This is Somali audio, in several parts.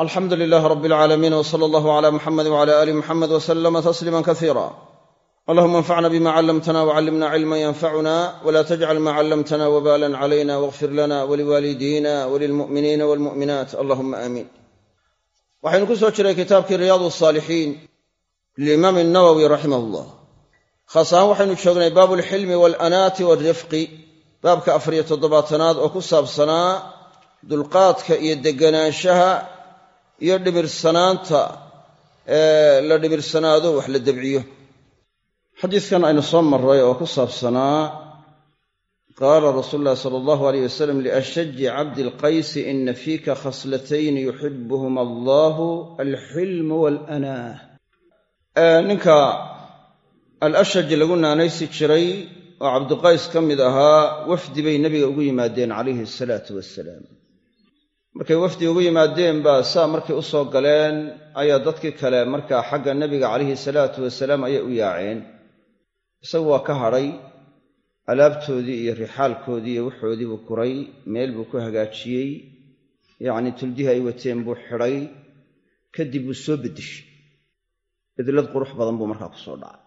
alxamdu lilaah rab alcaalamiin w sala allahu cala muxamedi wcala aali muxamed wasalama tasliima kasiira allahuma anfacna bima callamtana wcallimna cilman yanfacuna wla tajcal ma callamtana wbalan calayna wاغfir lana waliwaalidina walilmu'miniina walmu'minaat allahuma aamiin waxaynu ku soo jiray kitaabkii riyaad saalixiin lilimaam nawowi raximah llah khaas ahaan waxaynu joognay baabu alxilmi walanaati walrifqi baabka afariyo toddobaatanaad oo ku saabsanaa dulqaadka iyo deganaanshaha iyo dhimirsanaanta ee la dhimirsanaado wax la debciyo xadiidkan aynu soo maray oo ku saabsanaa qaala rasuulu llahi sala allahu aleyh wasalam liashaji cabdi alqaysi ina fiika khaslatayn yuxibuhuma allahu alxilmu waalanaah. Ninka alashaji lagu naanaysi jiray oo cabdiqays ka mid ahaa wafdi bay nebiga ugu yimaadeen calayhi asalaatu wassalaam markay wafdi ugu yimaadeen baa saa markay u soo galeen ayaa dadkii kale markaa xagga nebiga calayhi salaatu wasalaam ayay u yaaceen. Isagu waa ka hadhay alaabtoodii iyo rixaalkoodii iyo waxoodii buu kuray meel buu ku hagaajiyey yacnii tuldihii ay wateen buu xidhay kadib buu soo beddeshay. Bedlad qurux badan buu markaa ku soo dhacay.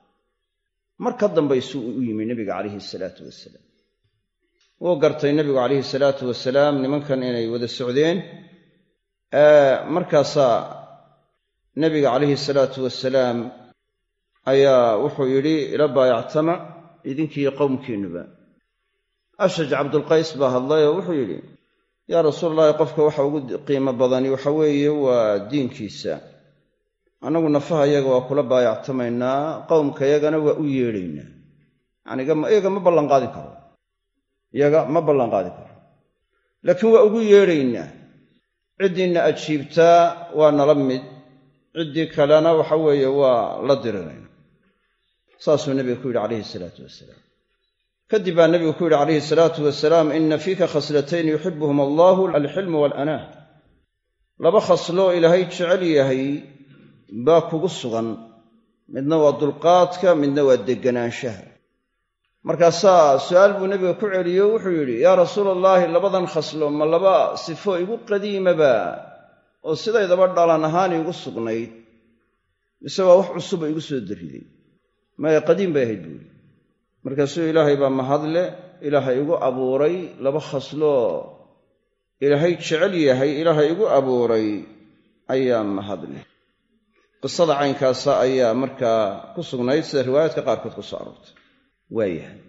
Mar ka dambaysuu u yimi nebiga calayhi salaatu wasalaam wuu gartay nebigu calayhi salaatu wasalaam nimankan inay wada socdeen. Markaasaa nebiga calayhi salaatu wasalaam ayaa wuxuu yidhi ila baayactamac idinkiiyo qowmkiinnuba ashaj cabdulqays baa hadlay oo wuxuu yidhi yaa rasuul allahi qofka waxa ugu qiimo badani waxa weeye waa diinkiisa. Annagu nafaha yaga waa kula baayactamaynaa qowmkayagana waa u yeedhaynaa. Yacni iyaga ma ballanqaadin karo iyaga ma ballanqaadi karo laakiin waa ugu yeedhaynaa ciddiinna ajiibtaa waa nala mid. Ciddii kalena waxa weeye waa la dirinayna saasuu nebiga ku yidhi calayhi salaatu wasalaam. Kadib baa nebigu ku yidhi calayhi salaatu wasalaam ina fiika khaslatayn yuxibuhum allahu alxilmu waalanaah laba khasloo ilaahay jecel yahay baa kugu sugan. Midna waa dulqaadka midna waa deganaanshaha markaasaa su'aal buu nebiga ku celiyo wuxuu yidhi yaa rasuula allaahi labadan khaslo ma laba sifo igu qadiimaba oo sidaydaba dhalan ahaan iigu sugnayd. Mise waa wax cusuba igu soo darriday maya qadiim bay ahayd buuri markaasuu ilaahay baa mahadle ilaahay igu abuuray laba khasloo ilaahay jecel yahay ilaahay igu abuuray ayaa mahadle qisada caynkaasa ayaa markaa ku sugnayd sida riwaayaadka qaarkood ku soo aroortay waayahay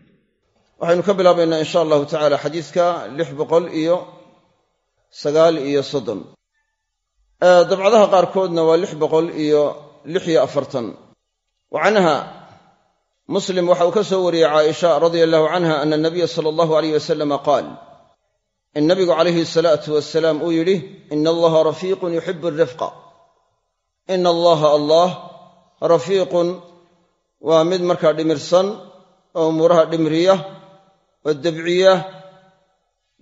waxaynu ka bilaabaynaa insha allahu tacaala xadiidka lix boqol iyo sagaal iyo soddon. Dabcadaha qaarkoodna waa lix boqol iyo lix iyo afartan. Wa canha muslim waxa uu ka soo wariyey caaisha radia allahu canha ana anabiya sala allahu alayh wasalama qaal in nabigu calayhi salaatu wasalaam uu yidhi ina allaha rafiiqun yuxibu alrifqa ina allaha allah rafiiqun waa mid markaa dhimirsan oo umuuraha dhimriya oo debciya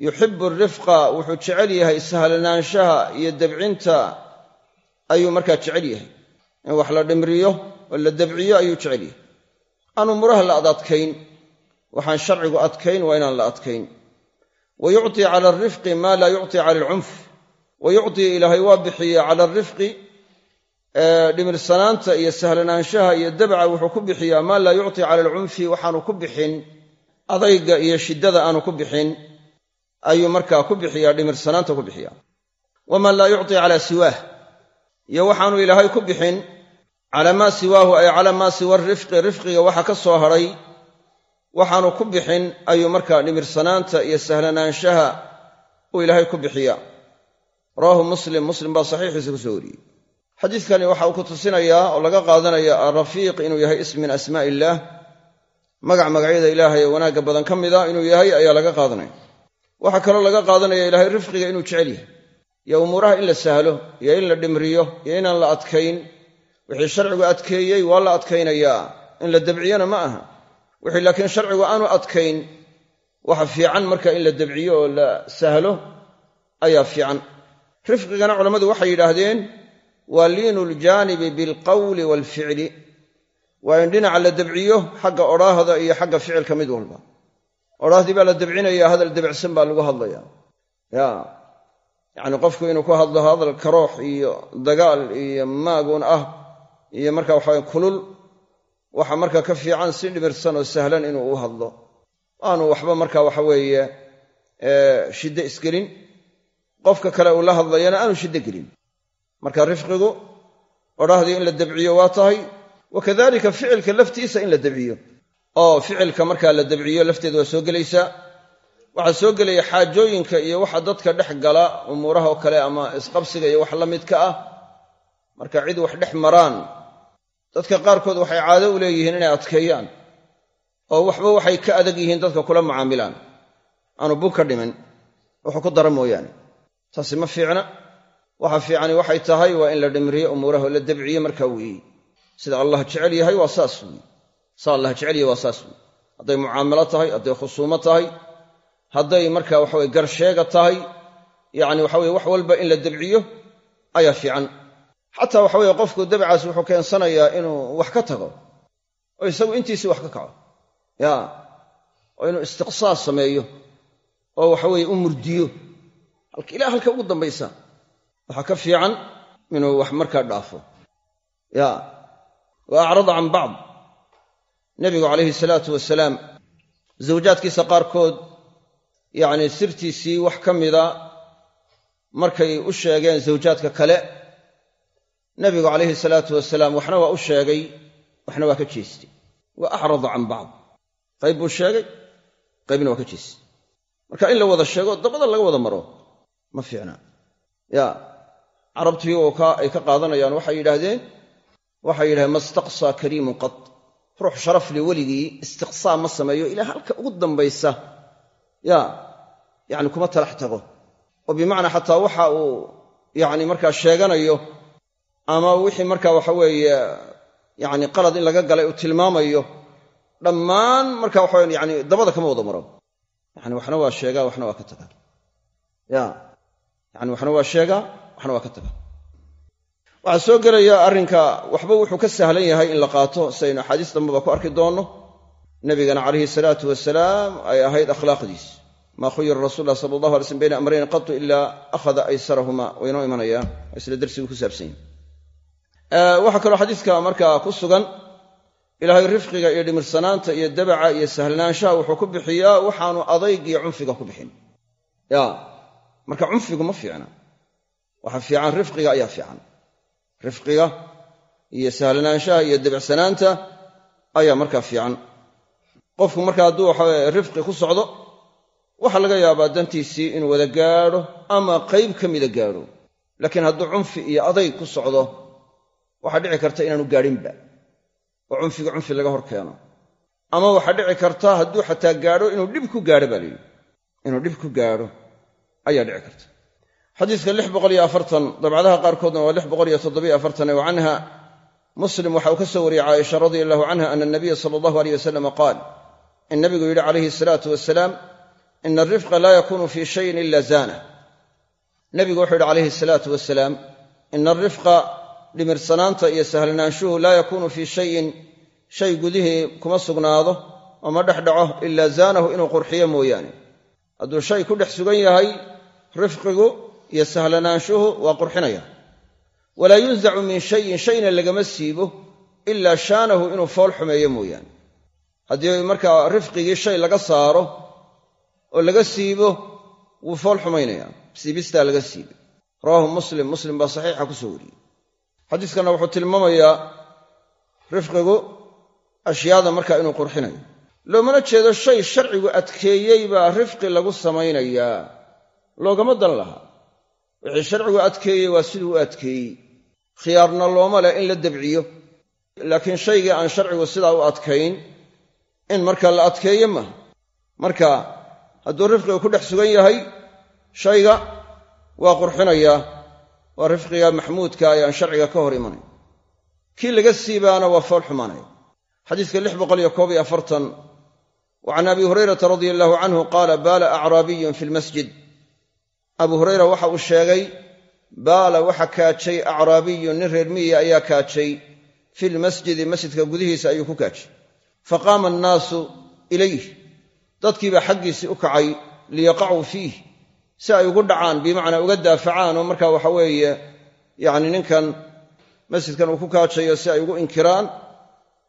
yuxibu alrifqa wuxuu jecel yahay sahlanaanshaha iyo debcinta ayuu markaa jecel yahay in wax la dhimriyo oo la debciyo ayuu jecel yahay aan umuuraha la ad adkayn waxaan sharcigu adkayn waa inaan la adkayn wa yucطii cala alrifqi maa laa yucطi cala alcunf wa yucطii ilaahay waa bixiye cala alrifqi dhimirsanaanta iyo sahlanaanshaha iyo dabca wuxuu ku bixiyaa maa laa yucطi cala alcunfi waxaanu ku bixin adayga iyo shiddada aanu ku bixin. Ayuu markaa ku bixiyaa dhimirsanaanta ku bixiya waman laa yucطi cala siwaah. Iyo waxaanu ilaahay ku bixin calaa maa siwaahu ay calaa maa siwa rifqi rifqiga waxa ka soo hadhay waxaanu ku bixin ayuu markaa dhimirsanaanta iyo sahlanaanshaha uu ilaahay ku bixiya rawaahu muslim muslim baa saxiixiisa ku soo wariyey xadiidkani waxa uu ku tusinayaa oo laga qaadanaya alrafiiq inuu yahay ism min asmaa illaah magac magacyada ilaahay ee wanaagga badan ka mida inuu yahay ayaa laga qaadanaya. Waxaa kaloo laga qaadanaya ilaahay rifqiga inuu jecel yahay. Iyo umuuraha in la sahlo iyo in la dhimriyo iyo inaan la adkayn. Wixii sharcigu adkeeyey waa la adkaynayaa. In la debciyona ma aha. Wixii laakiin sharcigu aanu adkayn waxa fiican marka in la debciyo oo la sahlo ayaa fiican. Rifqigana culammadu waxay yidhaahdeen waa liinu ljaanibi bilqawli waalficli waa in dhinaca la debciyo xagga odhaahda iyo xagga ficilka mid walba. Odhaahdii baa la debcinaya hadal debicsan baa lagu hadlaya ya yacni qofku inuu ku hadlo hadal karoox iyo dagaal iyo maagun ah iyo marka waxawe kulul waxa marka ka fiican si dhimirsan oo sahlan inuu u hadlo. Aanu waxba marka waxa weeye shiddo isgelin. Qofka kale uu la hadlayana aanu shiddo gelin marka rifqigu odhahdii in la dabciyo waa tahay wa kadalika ficilka laftiisa in la dabciyo. Oo ficilka markaa la dabciyo lafteeda waa soo gelaysaa waxaa soo gelaya xaajooyinka iyo waxa dadka dhex gala umuuraha oo kale ama isqabsiga iyo wax la midka ah. Marka cid wax dhex maraan dadka qaarkood waxay caado u leeyihiin inay adkeeyaan oo waxba waxay ka adag yihiin dadka kula mucaamilaan aanu bug ka dhimin wuxuu ku dara mooyaane. Taasi ma fiicna waxa fiicani waxay tahay waa in la dhimriyo umuuraha la dabciyo markaa weeye sida allah jecel yahay waa saas weeye. Sa allah jecel yahay waa saas weeye. Hadday mucaamalo tahay hadday khusuumo tahay hadday marka waxaweye garsheega tahay yacni waxaweye wax walba in la dabciyo ayaa fiican. Xataa waxaweye qofku dabcaas wuxuu keensanayaa inuu wax ka tago oo isagu intiisii wax ka kaco. Ya oo inuu istiqsaas sameeyo oo waxaweye u murdiyo. Ilaa halka ugu dambaysa waxaa ka fiican inuu wax markaa dhaafo. Ya wa acrada can bacd nebigu calayhi salaatu wasalaam zawjaadkiisa qaarkood yacni sirtiisii wax ka mida markay u sheegeen zawjaadka kale nebigu calayhi salaatu wasalaam waxna waa u sheegay waxna waa ka jeestay. Wa acrada can bacd qayb buu sheegay qaybna waa ka jeestay. Marka in la wada sheego dabada laga wada maro. Ma fiicna. Ya carabtii oo ay ka qaadanayaan waxay yidhaahdeen waxay yidhahdeen mastaqsaa kariimun qad ruux sharafli weligii istiqsaa ma sameeyo ilaa halka ugu dambaysa. Ya yacni kuma talax tago. Oo bimacnaa xataa waxa uu yacni markaa sheeganayo ama wixii markaa waxa weeye yacni qalad in laga galay uu tilmaamayo dhammaan marka waxaweyan yani dabada kama wada maro. Yani waxna waa sheegaa waxna waa ka tagaa. Ya yani waxna waa sheegaa waxna waa ka tagaa waxaa soo gelaya arrinka waxba wuxuu ka sahlan yahay in la qaato sidaynu axaadiis dambeba ku arki doonno. Nabigana calayhi salaatu wasalaam ay ahayd akhlaaqdiis. Maa khuyira rasul lah sala allahu alay slm bayna amrayn qatu ilaa akhada aysarahuma waynoo imanayaan isla darsigu ku saabsan yahi waxaa kaloo xadiiska markaa ku sugan ilaahay rifqiga iyo dhimirsanaanta iyo dabaca iyo sahlanaanshaha wuxuu ku bixiyaa waxaanu adayg iyo cunfiga ku bixin. Ya marka cunfigu ma fiicna waxa fiican rifqiga ayaa fiican. Rifqiga iyo sahlanaanshaha iyo dabicsanaanta ayaa markaa fiican. Qofku marka hadduu waxawe rifqi ku socdo waxaa laga yaabaa dantiisii inuu wada gaadho ama qayb ka mida gaadho. Laakiin hadduu cunfi iyo adayg ku socdo waxaa dhici karta inaanu gaadhinba. Oo cunfiga cunfi laga hor keeno. Ama waxaa dhici karta hadduu xataa gaadho inuu dhib ku gaadho baa layidhi inuu dhib ku gaadho ayaa dhici karta xadiiska lix boqoliyo afartan dabcadaha qaarkoodna waa lix boqoliyo toddobiyo afartan wa canha muslim waxa uu ka soo wariyey caaisha radia allahu canha ana anabiya sala allahu aleyh wasalama qaal in nabigu yidhi calayhi asalaatu wasalaam ina alrifqa laa yakunu fii shayin ila zaana. Nabigu wuxuu yidhi calayhi asalaatu wasalaam ina alrifqa dhimirsanaanta iyo sahlanaanshuhu laa yakuunu fii shayin shay gudihii kuma sugnaado oo dhex dhaco ilaa zaanahu inuu qurxiyo mooyaane. Hadduu shay ku dhex sugan yahay rifqigu iyo sahlanaanshuhu waa qurxinaya. Walaa yunzacu min shayin shayna lagama siibo ilaa shaanahu inuu fool xumeeyo mooyaane. Haddii markaa rifqigii shay laga saaro oo laga siibo wuu fool xumaynaya. Siibistaa laga siibay. Rawaahu muslim muslim baa saxiixa ku soo wariyey. Xadiiskanna wuxuu tilmaamayaa rifqigu ashyaada markaa inuu qurxinayo. Loomana jeedo shay sharcigu adkeeyey baa rifqi lagu samaynayaa. Loogama dan lahaa wixii sharcigu adkeeyey waa siduu u adkeeyey. Khiyaarna looma leh in la dabciyo. Laakiin shaygii aan sharcigu sidaa u adkayn in marka la adkeeyo maaha marka hadduu rifqiga ku dhex sugan yahay shayga waa qurxinayaa waa rifqiga maxmuudka ee aan sharciga ka hor imanay kii laga siibaana waa fool xumaanaya. Xadiiska wa can abi hurayrata radia allahu canhu qaala baala acraabiyun fi lmasjid abu hurayra waxa uu sheegay baala waxa kaajay acraabiyun nin reer miyiga ayaa kaajay fi lmasjidi masjidka gudihiisa ayuu ku kaajay. Faqaama annaasu ilayh dadkiibaa xaggiisii u kacay liyaqacuu fiih si ay ugu dhacaan bimacnaa uga daafacaan oo markaa waxa weeye yacni ninkan masjidkan uu ku kaajayo si ay ugu inkiraan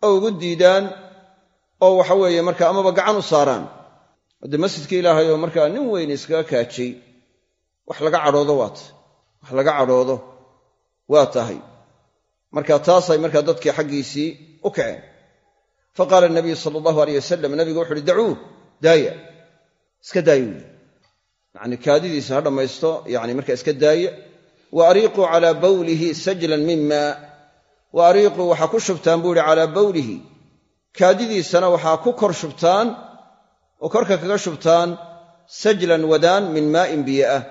oo ugu diidaan oo waxa weeye marka amaba gacan u saaraan. Haddee masjidka ilaahay oo markaa nin weyn iskaga kaajay wax laga cadhoodo waa tahay wax laga cadhoodo waa tahay. Marka taasay markaa dadkii xaggiisii u kaceen. Fa qaala nabiyu sala allahu aleyh wasalam nabigu wuxu uhi dacuuh daaya. Iska daaya wuuli yacni kaadidiisa ha dhammaysto yani markaa iska daaya. Wa ariiquu calaa bawlihi sajlan min maa wa ariiquu waxaa ku shubtaan buu ihi calaa bawlihi. Kaadidiisana waxaa ku kor shubtaan oo korka kaga shubtaan sajlan wadaan min maa'in biyo ah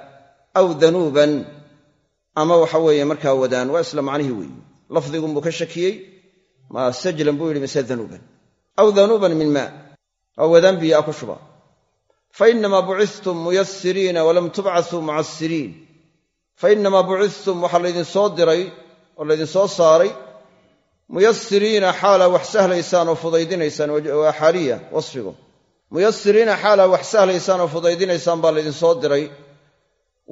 aw danuuban ama waxa weeye markaa wadaan waa isla macnihii weeye. Lafdigunbuu ka shakiyey ma sajlan buu yidhi mise danuuban. Aw danuuban min maa waa wadaan biyo ah ku shuba. Fa inamaa bucistum muyasiriina walam tubcasuu mucasiriin fa inamaa bucistum waxaa laydinsoo diray oo laydinsoo saaray muyasiriina xaalaa wax sahlaysaan oo fudaydinaysaan waa xaaliya wasfigu. Muyasiriina xaalaa wax sahlaysaan oo fudaydinaysaan baa laydinsoo diray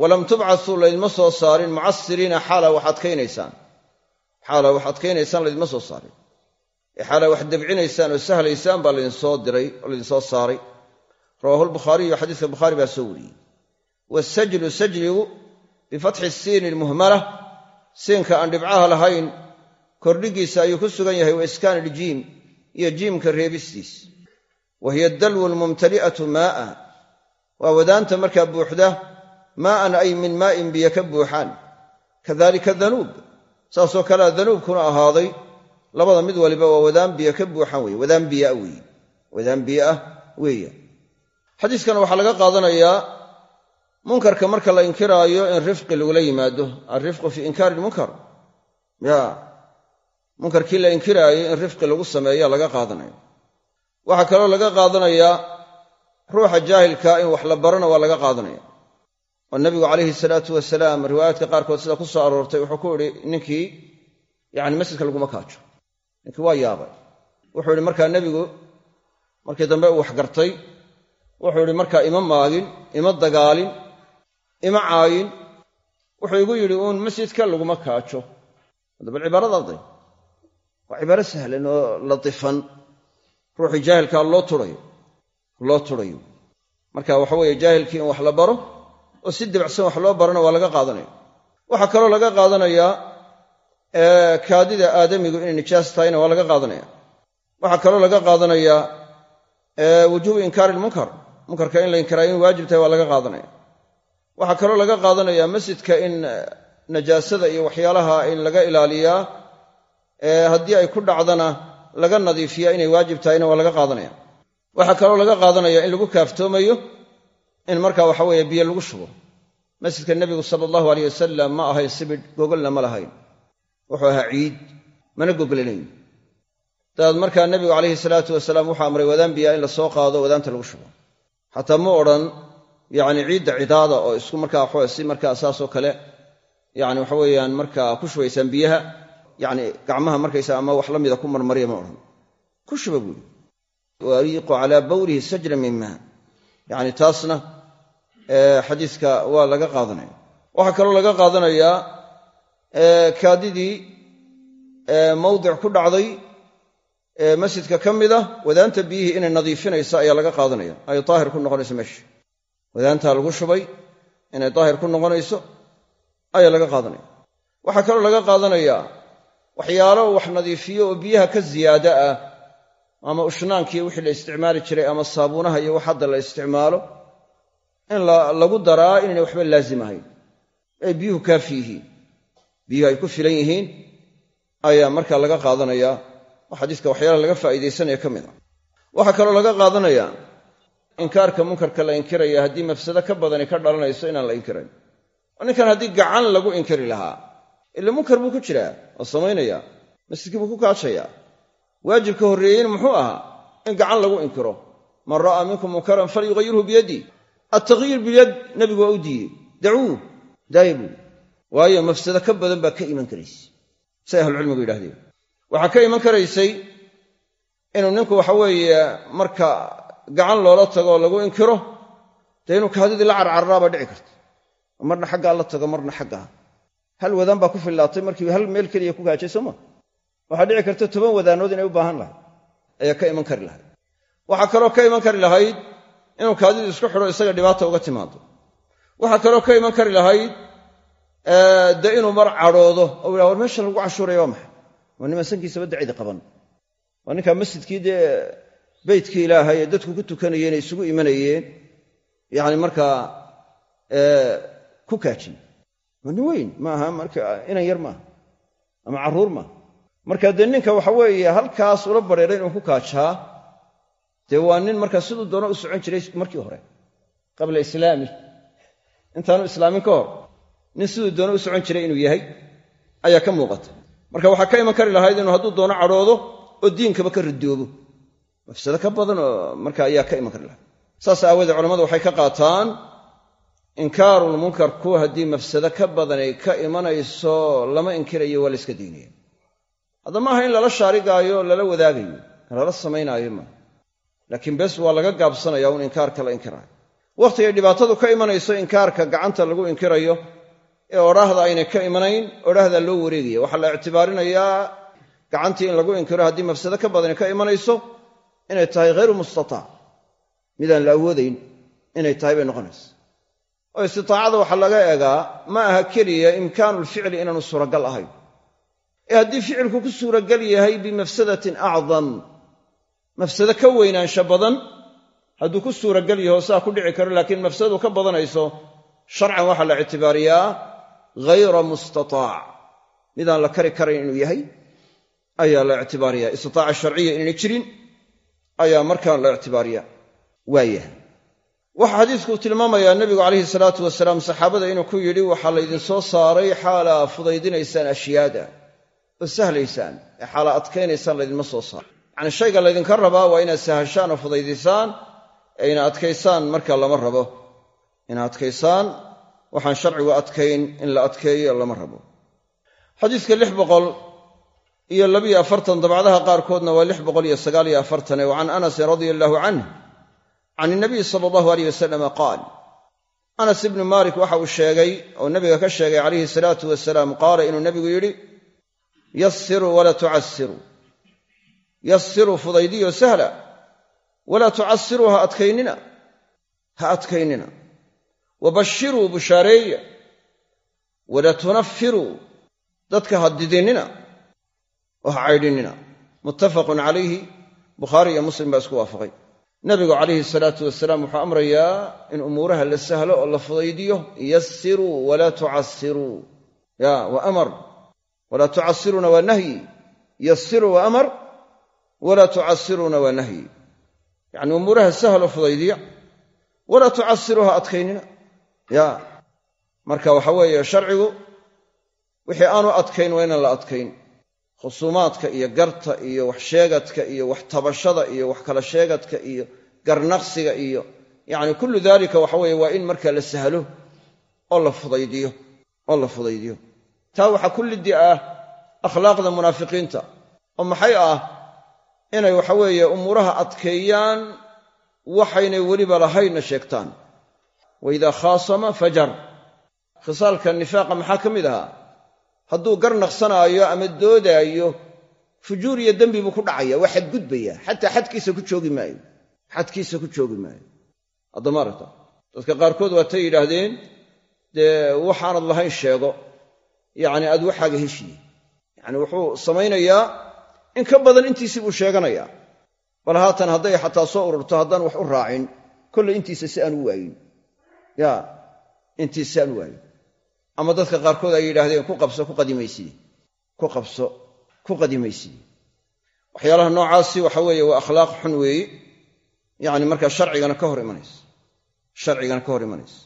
walam tubcasuu laydinma soo saarin mucasiriina xaalaa wax adkaynaysaan. xaalaa wax adkaynaysaan laydinma soo saarin. ee xaalaa wax dabcinaysaan oo sahlaysaan baa laydinsoo diray oo laydinsoo saaray. rawahu lbukhaariyu xadiiska bukhaari baa soo wariyey. wasajlu sajligu bifatxi siini lmuhmala siinka aan dhibcaha lahayn kordhigiisa ayuu ku sugan yahay wa iskaani iljiim iyo jiimka reebistiis. wa hiya dalwu lmumtali'atu maa'a. waa wadaanta markaa buuxda maa'an ay min maa'in biyo ka buuxaan. Kadalika danuub. Saasoo kalea danuubkuna ahaaday labada mid waliba waa wadaan biyo ka buuxan weye wadaan biyoah weeye wadaan biyo ah weeye. Xadiiskan waxaa laga qaadanayaa munkarka marka la inkiraayo in rifqi lagula yimaado alrifqu fii inkaari ilmunkar ya munkarkii la inkiraayay in rifqi lagu sameeya laga qaadanaya waxaa kaloo laga qaadanayaa ruuxa jaahilka in wax la barana waa laga qaadanaya oo nabigu calayhi salaatu wasalaam riwaayaadka qaarkood sida ku soo aroortay wuxuu ku idhi ninkii yani masjidka laguma kaajo ninkii waa yaabay. Wuxuu ihi markaa nebigu markii dambe uu waxgartay. Wuxuu ihi markaa ima maagin ima dagaalin ima caayin. Wuxuu igu yidhi uun masjidka laguma kaajo bal cibaaradaday waa cibaaro sahlan oo latifan. Ruuxii jaahilkaa loo turayo marka waxa weeye jaahilkii in wax la baro oo si debacsan wax loo barana waa laga qaadanaya. Waxaa kaloo laga qaadanayaa kaadida aadamigu inay nijaas tahayna waa laga qaadanaya. Waxaa kaloo laga qaadanayaa wujuubu inkaari ilmunkar munkarka in la inkiraayo in waajib tahay waa laga qaadanaya. Waxaa kaloo laga qaadanaya masjidka in najaasada iyo waxyaalaha in laga ilaaliyaa haddii ay ku dhacdana laga nadiifiya inay waajib tahayna waa laga qaadanaya. Waxaa kaloo laga qaadanaya in lagu kaaftoomayo in marka waxa weeye biyo lagu shubo. Masjidka nebigu sala allahu aleyh wasalam ma ahayn sibidh gogolna ma lahayn. Wuxuu ahaa ciid mana goglanayn. Dabeed markaa nebigu calayhi salaatu wasalaam wuxuu amray wadaan biyaa in la soo qaado wadaanta lagu shubo. Xataa ma odhan yacni ciidda cidaada oo isku markaa waxawe markaa saasoo kale yani waxa weeyaan markaa ku shubaysaan biyaha yani gacmaha markaysa ama wax la mida ku marmarya ma odhan. Ku shuba buuri waariiqu calaa bawlihi sajra min maa yani taasna xadiiska waa laga qaadanaya. Waxaa kaloo laga qaadanayaa kaadidii mawdic ku dhacday masjidka ka mid ah wadaanta biyihii inay nadiifinayso ayaa laga qaadanaya. Ay daahir ku noqonayso meesha wadaantaa lagu shubay inay daahir ku noqonayso ayaa laga qaadanaya. Waxaa kaloo laga qaadanayaa waxyaalo wax nadiifiyo oo biyaha ka ziyaada ah ama ushnaankii wixii la isticmaali jiray ama saabuunaha iyo wax hadda la isticmaalo in lagu daraa inaynay waxba laazim ahayn. Ay biyuhu kaafi yihiin. Biyuhu ay ku filan yihiin. Ayaa markaa laga qaadanayaa oo xadiiska waxyaalaha laga faa'iidaysanaya ka mid a. Waxaa kaloo laga qaadanayaa inkaarka munkarka la inkiraya haddii mafsado ka badani ka dhalanayso inaan la inkirayn oo ninkan haddii gacan lagu inkiri lahaa ila munkar buu ku jiraa oo samaynaya masjidkii buu ku kaajayaa waajibka horreeyeyna muxuu ahaa in gacan lagu inkiro. Man ra'aa minkum munkaran falyughayirhu biyaddi altaghyiir bilyad nebigu waa u diiyey. Dacuuh daaya waayo mafsado ka badan baa ka iman karaysa. Say ahlucilmigu yidhahdeen waxaa ka iman karaysay inuu ninku waxa weeye marka gacan loola tago oo lagu inkiro dee inuu kaadidii la carcarraabaa dhici karta. Marna xaggaa la tago marna xaggaa. Hal wadaan baa ku fillaatay markiiba hal meel keliya ku gaajay soo ma waxaa dhici karta toban wadaanood inay u baahan lahayd ayaa ka iman kari lahayd. Waxaa kaloo ka iman kari lahayd inuu kaadidu isku xidho isaga dhibaata uga timaado. Waxaa kaloo ka iman kari lahayd dee inuu mar cadhoodo. Oo yidhaha war meesha lagu cashuuraya waa maxay? Waa niman sankiisaba dacidi qaban. Waa ninkaa masjidkii dee beytkii ilaahay ee dadku ku tukanayeen ay isugu imanayeen. Yacni markaa ku kaajin. Waa nin weyn maaha marka inan yar maaha ama carruur maaha marka dee ninka waxa weeye halkaas ula badheeray inuu ku kaajaa dee waa nin markaa siduu doono u socon jiray markii hore qabla islaami. Intaanu islaamin ka hor nin siduu doono u socon jiray inuu yahay ayaa ka muuqata. Marka waxaa ka iman kari lahayd inuu hadduu doono cadhoodo oo diinkaba ka ridoobo mafsado ka badan oo marka ayaa ka iman kari lahayd. Saas aawoodee culammadu waxay ka qaataan inkaarulmunkarku haddii mafsado ka badanay ka imanayso lama inkirayo waa la iska diinaya hadda maaha in lala shaarigaayo lala wadaagayo lala samaynaayo maaha laakiin bes waa laga gaabsanaya un inkaarka la inkiraayo wakhtigay dhibaatadu ka imanayso inkaarka gacanta lagu inkirayo ee odhaahda aynay ka imanayn odhaahdaa loo wareegaya waxaa la ictibaarinayaa gacantii in lagu inkiro haddii mafsado ka badani ka imanayso inay tahay hayru mustataac midaan la awoodayn inay tahay bay noqonaysa. Oo istitaacada waxaa laga eegaa ma aha keliya imkaanulficli inaanu suuragal ahayn ee haddii ficilku ku suuragal yahay bimafsadatin acdam mafsado ka weynaansha badan hadduu ku suuragal yaho saa ku dhici karo laakiin mafsadadu ka badanayso sharcan waxaa la ictibaariyaa hayra mustataac midaan la kari karayn inuu yahay ayaa la ictibaariyaa. Istitaaca sharciya inayna jirin ayaa markaan la ictibaariyaa. Waayahay waxaa xadiisku tilmaamayaa nebigu calayhi salaatu wasalaam saxaabada inuu ku yidhi waxaa laydinsoo saaray xaalaa fudaydinaysaan ashyaada sahlaysaan ee xaalaa adkaynaysaan laydinma soo saaro yacnii shayga laydinka rabaa waa inaad sahashaan oo fudaydisaan ee adkaysaan marka lama rabo. Ina adkaysaan waxaan sharcigu adkayn in la adkeeyo lama rabo. Xadiiska lix boqol iyo labiyo afartan dabcdaha qaarkoodna waa lix boqol iyo sagaaliyo afartane wa can anasin radia allaahu canh can inabiy sala allahu aleyh wasalama qaal anas ibnu maalik waxa uu sheegay oo nabiga ka sheegay calayhi salaatu wasalaam qaala inuu nebigu yidhi yasiruu walaa tucasiruu yasiruu fudaydiyo sahla walaa tucasiruu ha adkaynina ha adkaynina. Wabashiruu bushaareeya walaa tunafiruu dadka ha didinnina oo ha caydhinnina. Muttafaqun calayhi bukhaari iyo muslim baa isku waafaqay. Nabigu calayhi salaatu wasalaam wuxuu amrayaa in umuuraha la sahlo oo la fudaydiyo yasiruu walaa tucasiruu ya wa amar walaa tucasiruuna waa nahyi yasiruu wa amar walaa tucasiruuna waa nahyi yacni umuuraha sahlo fudaydiya walaa tucasiruu ha adkaynina ya marka waxa weeye sharcigu wixii aanu adkayn waa inaan la adkayn khusuumaadka iyo garta iyo wax sheegadka iyo wax tabashada iyo wax kala sheegadka iyo garnaqsiga iyo yacni kullu daalika waxa weeye waa in marka la sahlo oo la fudaydiyo oo la fudaydiyo taa waxaa ku liddi ah akhlaaqda munaafiqiinta oo maxay ah inay waxa weeye umuuraha adkeeyaan waxaynay weliba lahaynna sheegtaan. Wa idaa khaasama fajar. Khisaalka nifaaqa maxaa ka mid ahaa? Hadduu gar naqsanaayo ama doodaayo fujuur iyo dembi buu ku dhacaya waa xadgudbaya. Xataa xadkiisa ku joogi maayo. Xadkiisa ku joogi maayo. Haddama aragta dadka qaarkood waa tay yidhaahdeen dee waxaanad lahayn sheego yacni aad waxaaga heshiye. Yacni wuxuu samaynayaa in ka badan intiisii buu sheeganayaa. Bal haatan hadday xataa soo ururto haddaan wax u raacin kollay intiisa si aan u waayin. Ya intiisa si aan u waayin. Ama dadka qaarkood ay yidhaahdeen ku qabso ku qadimayside ku qabso ku qadimayside waxyaalaha noocaasi waxa weeye waa akhlaaq xun weeye yacni markaa sharcigana ka hor imanaysa. Sharcigana ka hor imanaysa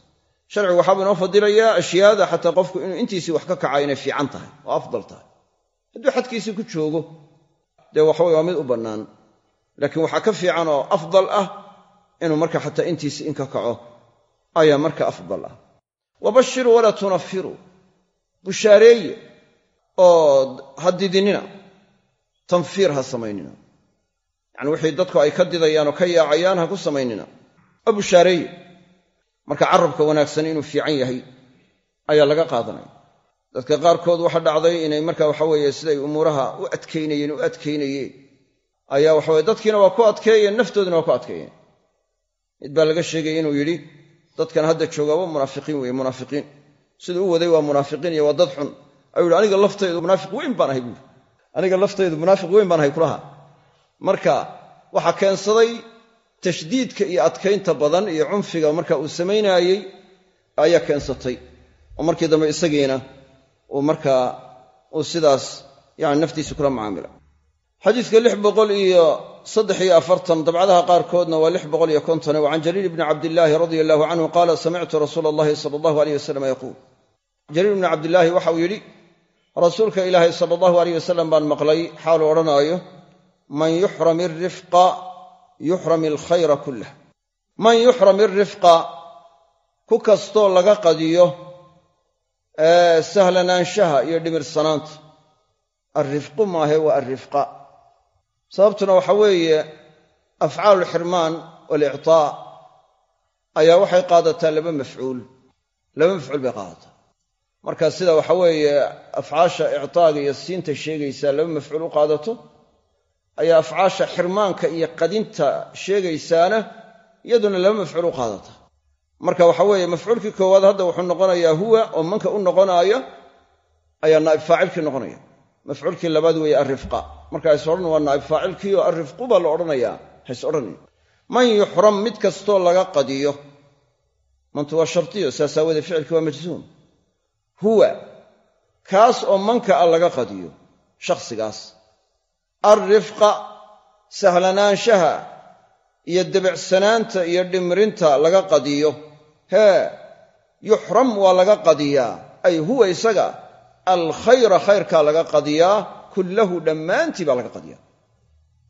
sharcigu waxaabuu inoo fadilayaa ashyaada xataa qofku inuu intiisii wax ka kaca inay fiican tahay oo afdal tahay. Hadduu xadkiisii ku joogo dee waxaweye waa mid u bannaan. Laakiin waxaa ka fiican oo afdal ah inuu marka xataa intiisii in ka kaco ayaa marka afdal ah. Wabashiruu walaa tunafiruu bushaareeye oo ha didinina tanfiir ha samaynina. Yacni wixii dadku ay ka didayaan oo ka yaacayaan ha ku samaynina. Oo bushaareeye marka carabka wanaagsan inuu fiican yahay ayaa laga qaadanaya. Dadka qaarkood waxa dhacday inay marka waxa weeye siday umuuraha u adkaynayeen u adkaynayeen ayaa waxaweye dadkiina waa ku adkeeyeen naftoodina waa ku adkeeyeen. Mid baa laga sheegaya inuu yidhi dadkan hadda joogaa waa munaafiqiin weeye munaafiqiin. Siduu u waday waa munaafiqiin iyo waa dad xun. Ayuu yihi aniga laftaydu munaafiq weyn baan ahay buuri aniga laftaydu munaafiq weyn baan ahay kulaha. Marka waxaa keensaday tashdiidka iyo adkaynta badan iyo cunfiga marka uu samaynaayey ayaa keensatay. Oo markii dambe isagiina uu markaa uu sidaas yani naftiisa kula mucaamila xadiidka lix boqol iyo saddex iyo afartan dabcadaha qaarkoodna waa lix boqol iyo kontone wa can jaliil bni cabdillaahi radia allahu canhu qaala samictu rasuula allahi sala allahu aleyh wasalam yaquul. Jaliil bni cabdillaahi waxa uu yidhi rasuulka ilaahay sala allahu aleyh wasalam baan maqlay xaaluu odhanaayo man yuxram irifqa yuxram alkhayra kullah. Man yuxram irifqa ku kastoo laga qadiyo sahlanaanshaha iyo dhimirsanaanta alrifqu maahe waa alrifqa sababtuna waxa weeye afcaalu lxirmaan walictaa ayaa waxay qaadataa laba mafcuul. Laba mafcuul bay qaadataa. Marka sida waxa weeye afcaasha ictaaga iyo siinta sheegaysaa laba mafcuul u qaadato ayaa afcaasha xirmaanka iyo qadinta sheegaysaana iyaduna laba mafcuul u qaadata. Marka waxa weeye mafcuulkii koowaad hadda wuxuu noqonayaa huwa oo manka u noqonaaya ayaa naa'ib faacilkii noqonaya. Mafcuulkii labaad weeye alrifqa marka hays odhan waa naa'ib faacilkii oo alrifqu baa la odhanayaa. Hays odhanaya man yuxram mid kastoo laga qadiyo mantu waa shartiyo saas aawoodee ficilkii waa majzuum. Huwa kaas oo manka a laga qadiyo shakhsigaas alrifqa sahlanaanshaha iyo debecsanaanta iyo dhimrinta laga qadiyo. Hee yuxram waa laga qadiyaa ay huwa isaga alkhayra khayrkaa laga qadiyaa kullahu dhammaantii baa laga qadiyaa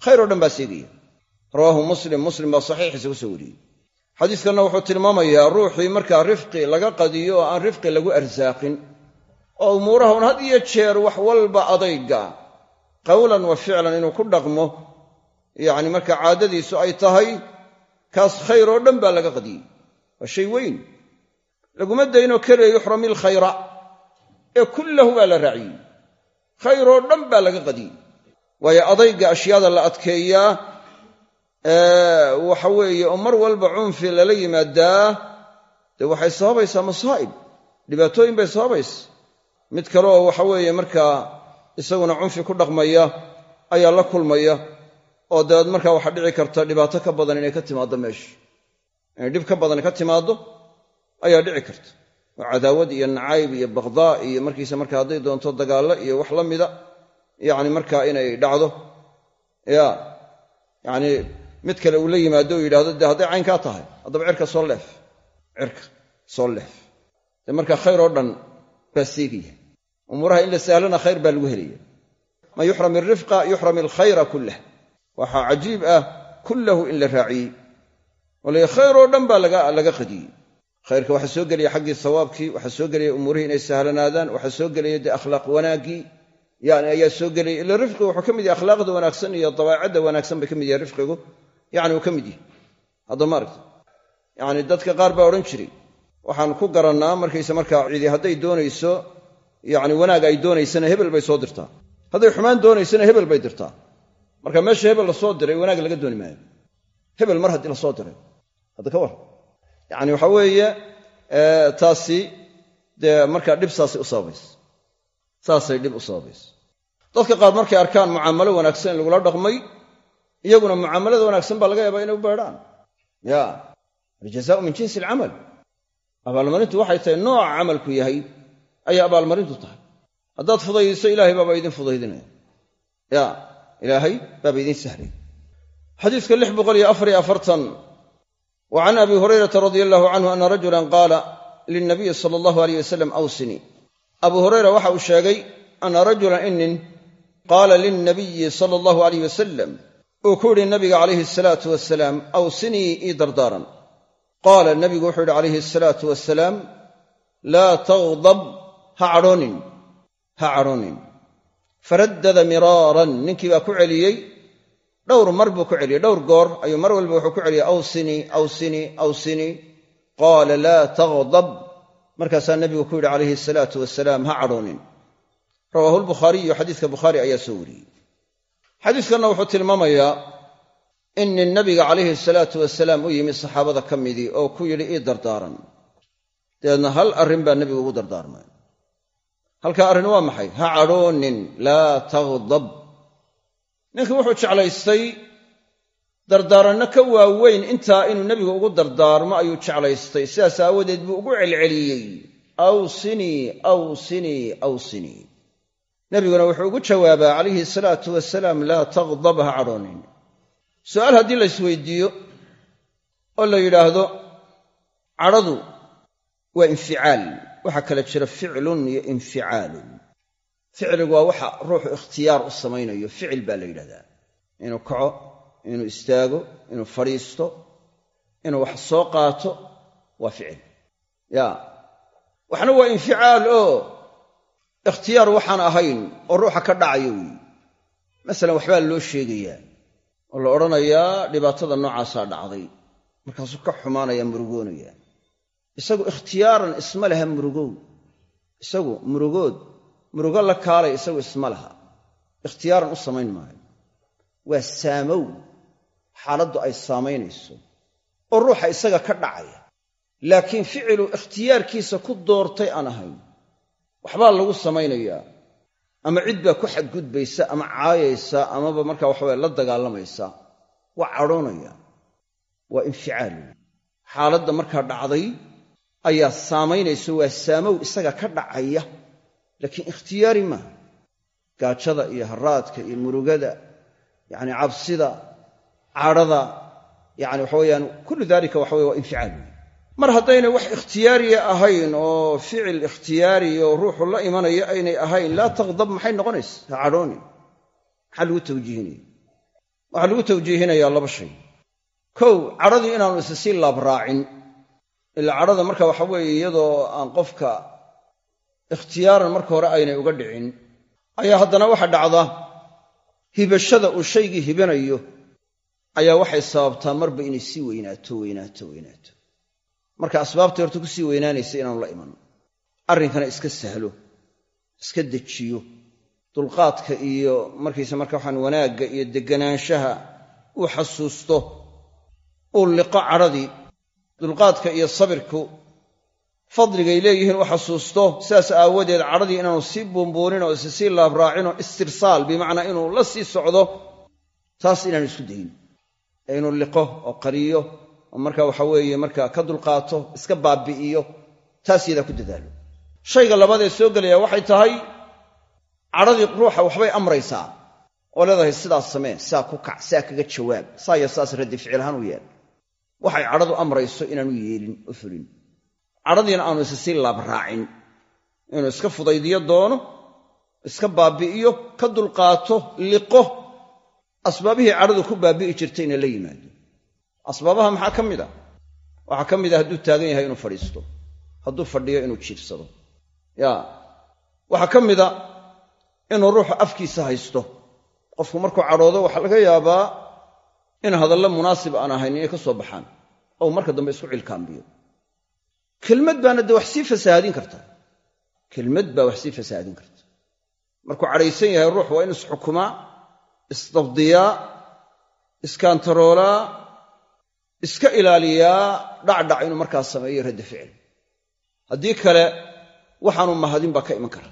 khayr oo dhan baa seegaya rawaahu muslim muslim baa saxiixiisa ku soo wariyey. Xadiiskanna wuxuu tilmaamayaa ruuxii markaa rifqi laga qadiyo oo aan rifqi lagu arsaaqin. Oo umuuraha un had iyo jeer wax walba adayga qowlan wa ficlan inuu ku dhaqmo yacni marka caadadiisu ay tahay kaas khayr oo dhan baa laga qadiyey. Waa shay weyn. Laguma daynoo keliya yuxram ilkhayra ee kullahu baa la raaciyey. Khayr oo dhan baa laga qadiyey. Waayo adayga ashyaada la adkeeyaa waxa weeye oo mar walba cunfi lala yimaadaa dee waxay sababaysaa masaa'ib. Dhibaatooyin bay sababaysa mid kale oo waxa weeye markaa isaguna cunfi ku dhaqmaya ayaa la kulmaya oo dabeed markaa waxaa dhici karta dhibaato ka badan inay ka timaaddo meesha inay dhib ka badan ka timaaddo ayaa dhici karta. Oo cadaawad iyo nacayb iyo baqdaa iyo markiisa marka hadday doonto dagaallo iyo wax la mida yacni markaa inay dhacdo. Ya yacni mid kale uu la yimaado u yidhahdo dee hadday caynkaa tahay haddaba cirka soo leef cirka soo leef. Dee markaa khayr oo dhan baa seegaya umuuraha in la sahlana khayr baa lagu helaya man yuxram irifqa yuxram alkhayra kullah waxaa cajiib ah kullahu in la raaciyey wala khayr dhan baa laga qadiyey. Khayrka waxaa soo gelaya xaggii sawaabkii waxaa soo gelaya umuurihii inay sahlanaadaan waxaa soo gelaya dee akhlaaq wanaaggii yani ayaa soo gelaya ila rifqi wuxuu ka mid yahay akhlaaqda wanaagsan iyo dawaacadda wanaagsan bay ka mid yahay rifqigu. Yani uu ka mid yahay. Hadda maaragta yani dadka qaar baa odhan jiray waxaan ku garannaa markayse markaa cidi hadday doonayso yani wanaag ay doonaysana hebel bay soo dirtaa. Hadday xumaan doonaysana hebel bay dirtaa. Marka meesha hebel la soo diray wanaag laga dooni maayo. Hebel mar haddii la soo diray. Hadda ka war. Yani waxa weeye taasi dee markaa dhib saasay u sababaysa saasay dhib u sababaysa dadka qaar markay arkaan mucaamalo wanaagsan in lagula dhaqmay iyaguna mucaamalada wanaagsan baa laga yaabaa inay u beedhaan. Ya aljazaau min jinsi alcamal abaalmarintu waxay tahay nooca camalku yahay ayay abaalmarintu tahay. Haddaad fudaydiso ilaahay baaba idin fudaydinaya. Ya ilaahay baaba idiin sahlay. Xadiiska lix boqol iyo afar iyo afartan wa can abi hurayrata radia allahu canhu ana rajulan qaala lilnabiyi sala allahu aleyh wasalam awsinii abu hurayra waxa uu sheegay ana rajulan inin qaala lilnabiyi sala allahu aleyh wasalam uu ku yidhi nabiga calayhi asalaatu wasalaam awsinii ii dardaaran. Qaala nabigu wuxuu yidhi calayhi asalaatu wasalaam laa tagdab ha cadhoonin ha cadhoonin faraddada miraaran ninkii baa ku celiyey dhowr mar buu ku celiyey dhowr goor ayuu mar walba wuxuu ku celiyey awsinii awsinii awsinii qaala laa tagdab markaasaa nebigu ku yidhi calayhi asalaatu wasalaam ha cadhoonin rawaahu lbukhaariyu xadiiska bukhaari ayaa soo wariyey. Xadiiskanna wuxuu tilmaamayaa in nin nabiga calayhi salaatu wasalaam u yimi saxaabada ka midii oo ku yidhi ii dardaaran. Dabeedna hal arrin baa nebigu ugu dardaarmay halkaa arrin waa maxay? Ha cadhoonin laa tagdab ninkii wuxuu jeclaystay dardaaranno ka waaweyn intaa inuu nebigu ugu dardaarmo ayuu jeclaystay. Sidaas aawadeed buu ugu celceliyey. Awsinii awsinii awsinii nebiguna wuxuu ugu jawaabaa calayhi salaatu wasalaam laa tagdab ha cadhoonin. Su'aal haddii la isweydiiyo oo la yidhaahdo cadhadu waa inficaal waxaa kala jira ficlun iyo inficaalun. Ficligu waa waxa ruuxu ikhtiyaar u samaynayo. Ficil baa la yidhahdaa. Inuu kaco inuu istaago inuu fadhiisto inuu wax soo qaato waa ficil. Ya waxna waa inficaal oo ikhtiyaar waxaan ahayn oo ruuxa ka dhacayo weyi masalan waxbaa loo sheegayaa oo la odhanayaa dhibaatada noocaasaa dhacday. Markaasuu ka xumaanaya murugoonaya isagu ikhtiyaaran isma laha murugow. Isagu murugood murugo la kaalay isagu isma laha. Ikhtiyaaran u samayn maayo. Waa saamow. Xaaladdu ay saamaynayso oo ruuxa isaga ka dhacaya. Laakiin ficilu ikhtiyaarkiisa ku doortay aan ahayn. Waxbaa lagu samaynayaa. Ama cid baa ku xadgudbaysa ama caayaysa amaba markaa waxaweye la dagaalamaysa. Waa cadhoonaya. Waa inficaal. Xaaladda markaa dhacday ayaa saamaynayso waa saamow isaga ka dhacaya. Laakiin ikhtiyaari maaha gaajada iyo haraadka iyo murugada yacni cabsida cadhada yani waxa weyaan kullu dalika waxa weye waa inficaal. Mar haddaynay wax ikhtiyaariya ahayn oo ficil ikhtiyaari oo ruuxu la imanaya aynay ahayn laa taqdab maxay noqonaysa? Ha cadhoonin. Maxaa lagu tawjiihinaya waxaa lagu tawjiihinayaa laba shay. Kow cadhadii inaanu isa sii laabraacin ilaa cadhada marka waxa weeye iyadoo aan qofka ikhtiyaaran marka hore aynay uga dhicin ayaa haddana waxa dhacda hibashada uu shaygii hibanayo ayaa waxay sababtaa marba inay sii weynaato weynaato weynaato. Marka asbaabtii horta ku sii weynaanaysa inaanu la iman. Arrinkana iska sahlo iska dejiyo. Dulqaadka iyo markaysa marka waxaan wanaagga iyo deganaanshaha uu xasuusto uu liqo cadhadii dulqaadka iyo sabirku fadligay leeyihiin u xasuusto sidaas aawadeed cadhadii inaanu sii buunbuunin oo isa sii laabraacinoo istirsaal bimacnaa inuu la sii socdo taas inaanu isku dayin. Ee inuu liqo oo qariyo oo marka waxa weeye markaa ka dulqaato iska baabi'iyo taas yadaa ku dadaalo. Shayga labaadee soo gelaya waxay tahay cadhadii ruuxa waxbay amraysaa oo leedahay sidaas samee saa ku kac saa kaga jawaab saa iyo saas raddi ficil ahaan u yeel waxay cadhadu amrayso inaanu yeelin oo fulin. Cadhadiina aanu isa sii laabraacin inuu iska fudaydiyo doono iska baabi'iyo ka dulqaato liqo. Asbaabihii cadhadu ku baabi'i jirtayna la yimaado. Asbaabaha maxaa ka mid a? Waxaa ka mid a hadduu taagan yahay inuu fadhiisto. Hadduu fadhiyo inuu jiifsado ya waxaa ka mida inuu ruuxu afkiisa haysto. Qofku markuu cadhoodo waxaa laga yaabaa in hadallo munaasib aan ahayn inay ka soo baxaan ou marka dambe isku cilkaambiyo kelmad baana dee wax sii fasahaadin karta. Kelmad baa wax sii fasahaadin karta. Markuu cadhaysan yahay ruux waa in isxukumaa isdabdiyaa iskaantaroolaa iska ilaaliyaa dhacdhac inuu markaa sameeyo radda ficil. Haddii kale waxaanu mahadin baa ka iman kara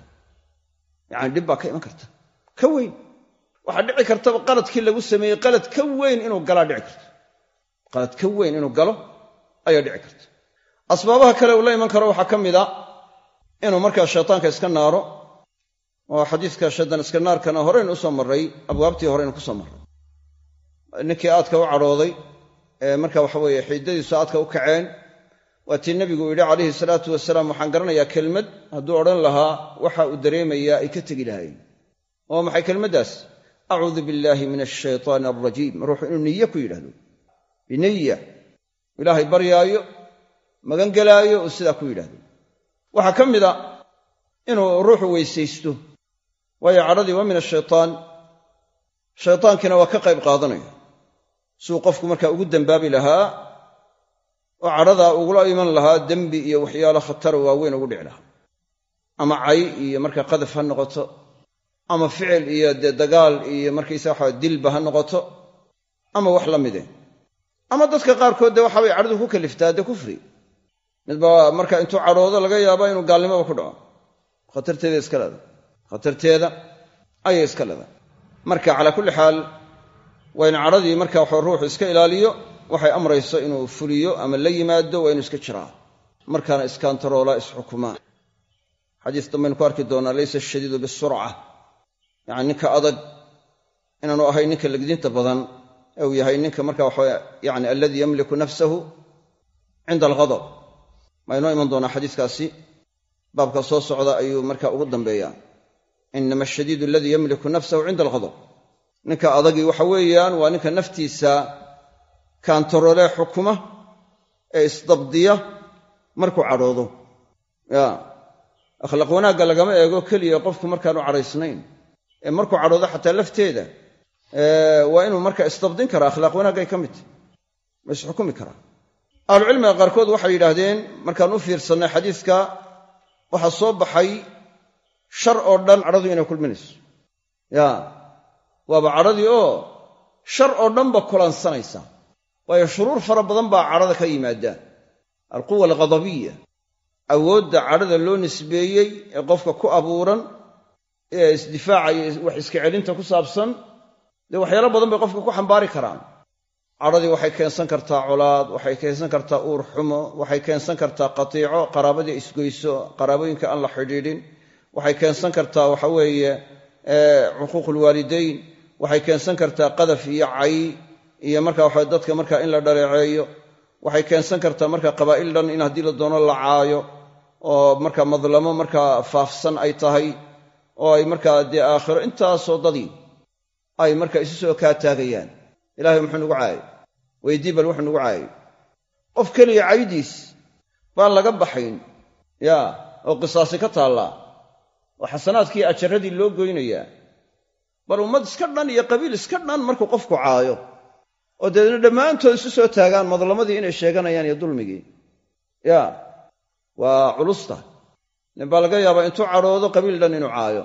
yacani dhib baa ka iman karta. Ka weyn waxaa dhici kartaba qaladkii lagu sameeyey qalad ka weyn inuu galaa dhici karto. Qalad ka weyn inuu galo ayaa dhici karta. Asbaabaha kale uu la iman karo waxaa ka mid a inuu markaa shaytaanka iska naaro. Oo xadiiska shaytaan iska naarkana horeynu u soo marray abwaabtii horeynu ku soo marray. Ninkii aadka u cadhooday ee marka waxa weeye xiidadiisu aadka u kaceen waa tii nebigu yidhi calayhi salaatu wasalaam waxaan garanayaa kelmad hadduu odhan lahaa waxa uu dareemayaa ay ka tegi lahayn oo maxay kelmaddaas acuudu billaahi min ashaytaani alrajiim ruuxu inuu niye ku yidhahdo. Biniya ilaahay baryaayo magangelaayo uu sidaa ku yidhahdo. Waxaa ka mid a inuu ruuxu weysaysto. Waayo cadhadii waa min ashaytaan shaytaankiina waa ka qayb qaadanaya. Siduu qofku markaa ugu dembaabi lahaa oo cadhadaa ugula iman lahaa dembi iyo waxyaalo khatara waaweyn ugu dhici lahaa. Ama cay iyo markaa qadaf ha noqoto ama ficil iyo dee dagaal iyo markaysa waxa dilba ha noqoto ama wax la mide ama dadka qaarkood dee waxabay cadhadu ku kaliftaa dee kufri. Midba marka intuu cadhoodo laga yaaba inuu gaalnimoba ku dhaco. Khatarteeda iska leedahay khatarteeda ayay iska leedahay marka calaa kulli xaal waa in cadhadii marka waxa ruuxu iska ilaaliyo waxay amrayso inuu fuliyo ama la yimaado waa inuu iska jiraa. Markaana iskantaroola isxukumaa xadiis dambaynu ku arki doonaa laysa ashadiidu bisurca yacani ninka adag inaanu ahay ninka legdinta badan ee uu yahay ninka marka waxa yani alladii yamliku nafsahu cinda alghadab. Ma inoo iman doonaa xadiiskaasi? Baabka soo socda ayuu marka ugu dambeeyaa. Inama ashadiidu aladii yamliku nafsahu cinda alghadab. Ninka adagii waxa weeyaan waa ninka naftiisa kaantarolee xukuma ee isdabdiya markuu cadhoodo. Ya akhlaaq wanaagga lagama eego keliya qofku markaanu cadhaysnayn markuu cadhoodo xataa lafteeda waa inuu marka isdabdin karaa akhlaaq wanaagay ka midta ma isxukumi karaa ahlucilmiga qaarkood waxay yidhaahdeen markaan u fiirsannay xadiiska waxaa soo baxay shar oo dhan cadhadu inay kulminayso. Ya waaba cadhadii oo shar oo dhanba kulansanaysa. Waayo shuruur fara badan baa cadhada ka yimaada alquwa alghadabiya awoodda cadhada loo nisbeeyey ee qofka ku abuuran ee isdifaaca iyo wax iska celinta ku saabsan dee waxyaalo badan bay qofka ku xambaari karaan. Cadhadii waxay keensan kartaa colaad waxay keensan kartaa uur xumo waxay keensan kartaa qatiico qaraabadii isgoyso qaraabooyinka aan la xidhiidhin. Waxay keensan kartaa waxa weeye cuquuqulwaalidayn waxay keensan kartaa qadaf iyo cay iyo marka waxa dadka marka in la dhaleeceeyo waxay keensan kartaa marka qabaa'il dhan in haddii la doono la caayo oo marka madlamo markaa faafsan ay tahay oo ay markaa dee aakhiro intaasoo dadii ay marka isu soo kaataagayaan ilahay muxuu nugu caayay weydii bal wuxuu nugu caayay qof keliya caydiis baan laga baxayn. Ya oo qisaasi ka taallaa. Oo xasanaadkii ajaradii loo goynayaa. Bal ummad iska dhan iyo qabiil iska dhan markuu qofku caayo. Oo deedna dhammaantood isu soo taagaan madlamadii inay sheeganayaan iyo dulmigii. Ya waa culusta nin baa laga yaabaa intuu cadhoodo qabiil dhan inuu caayo.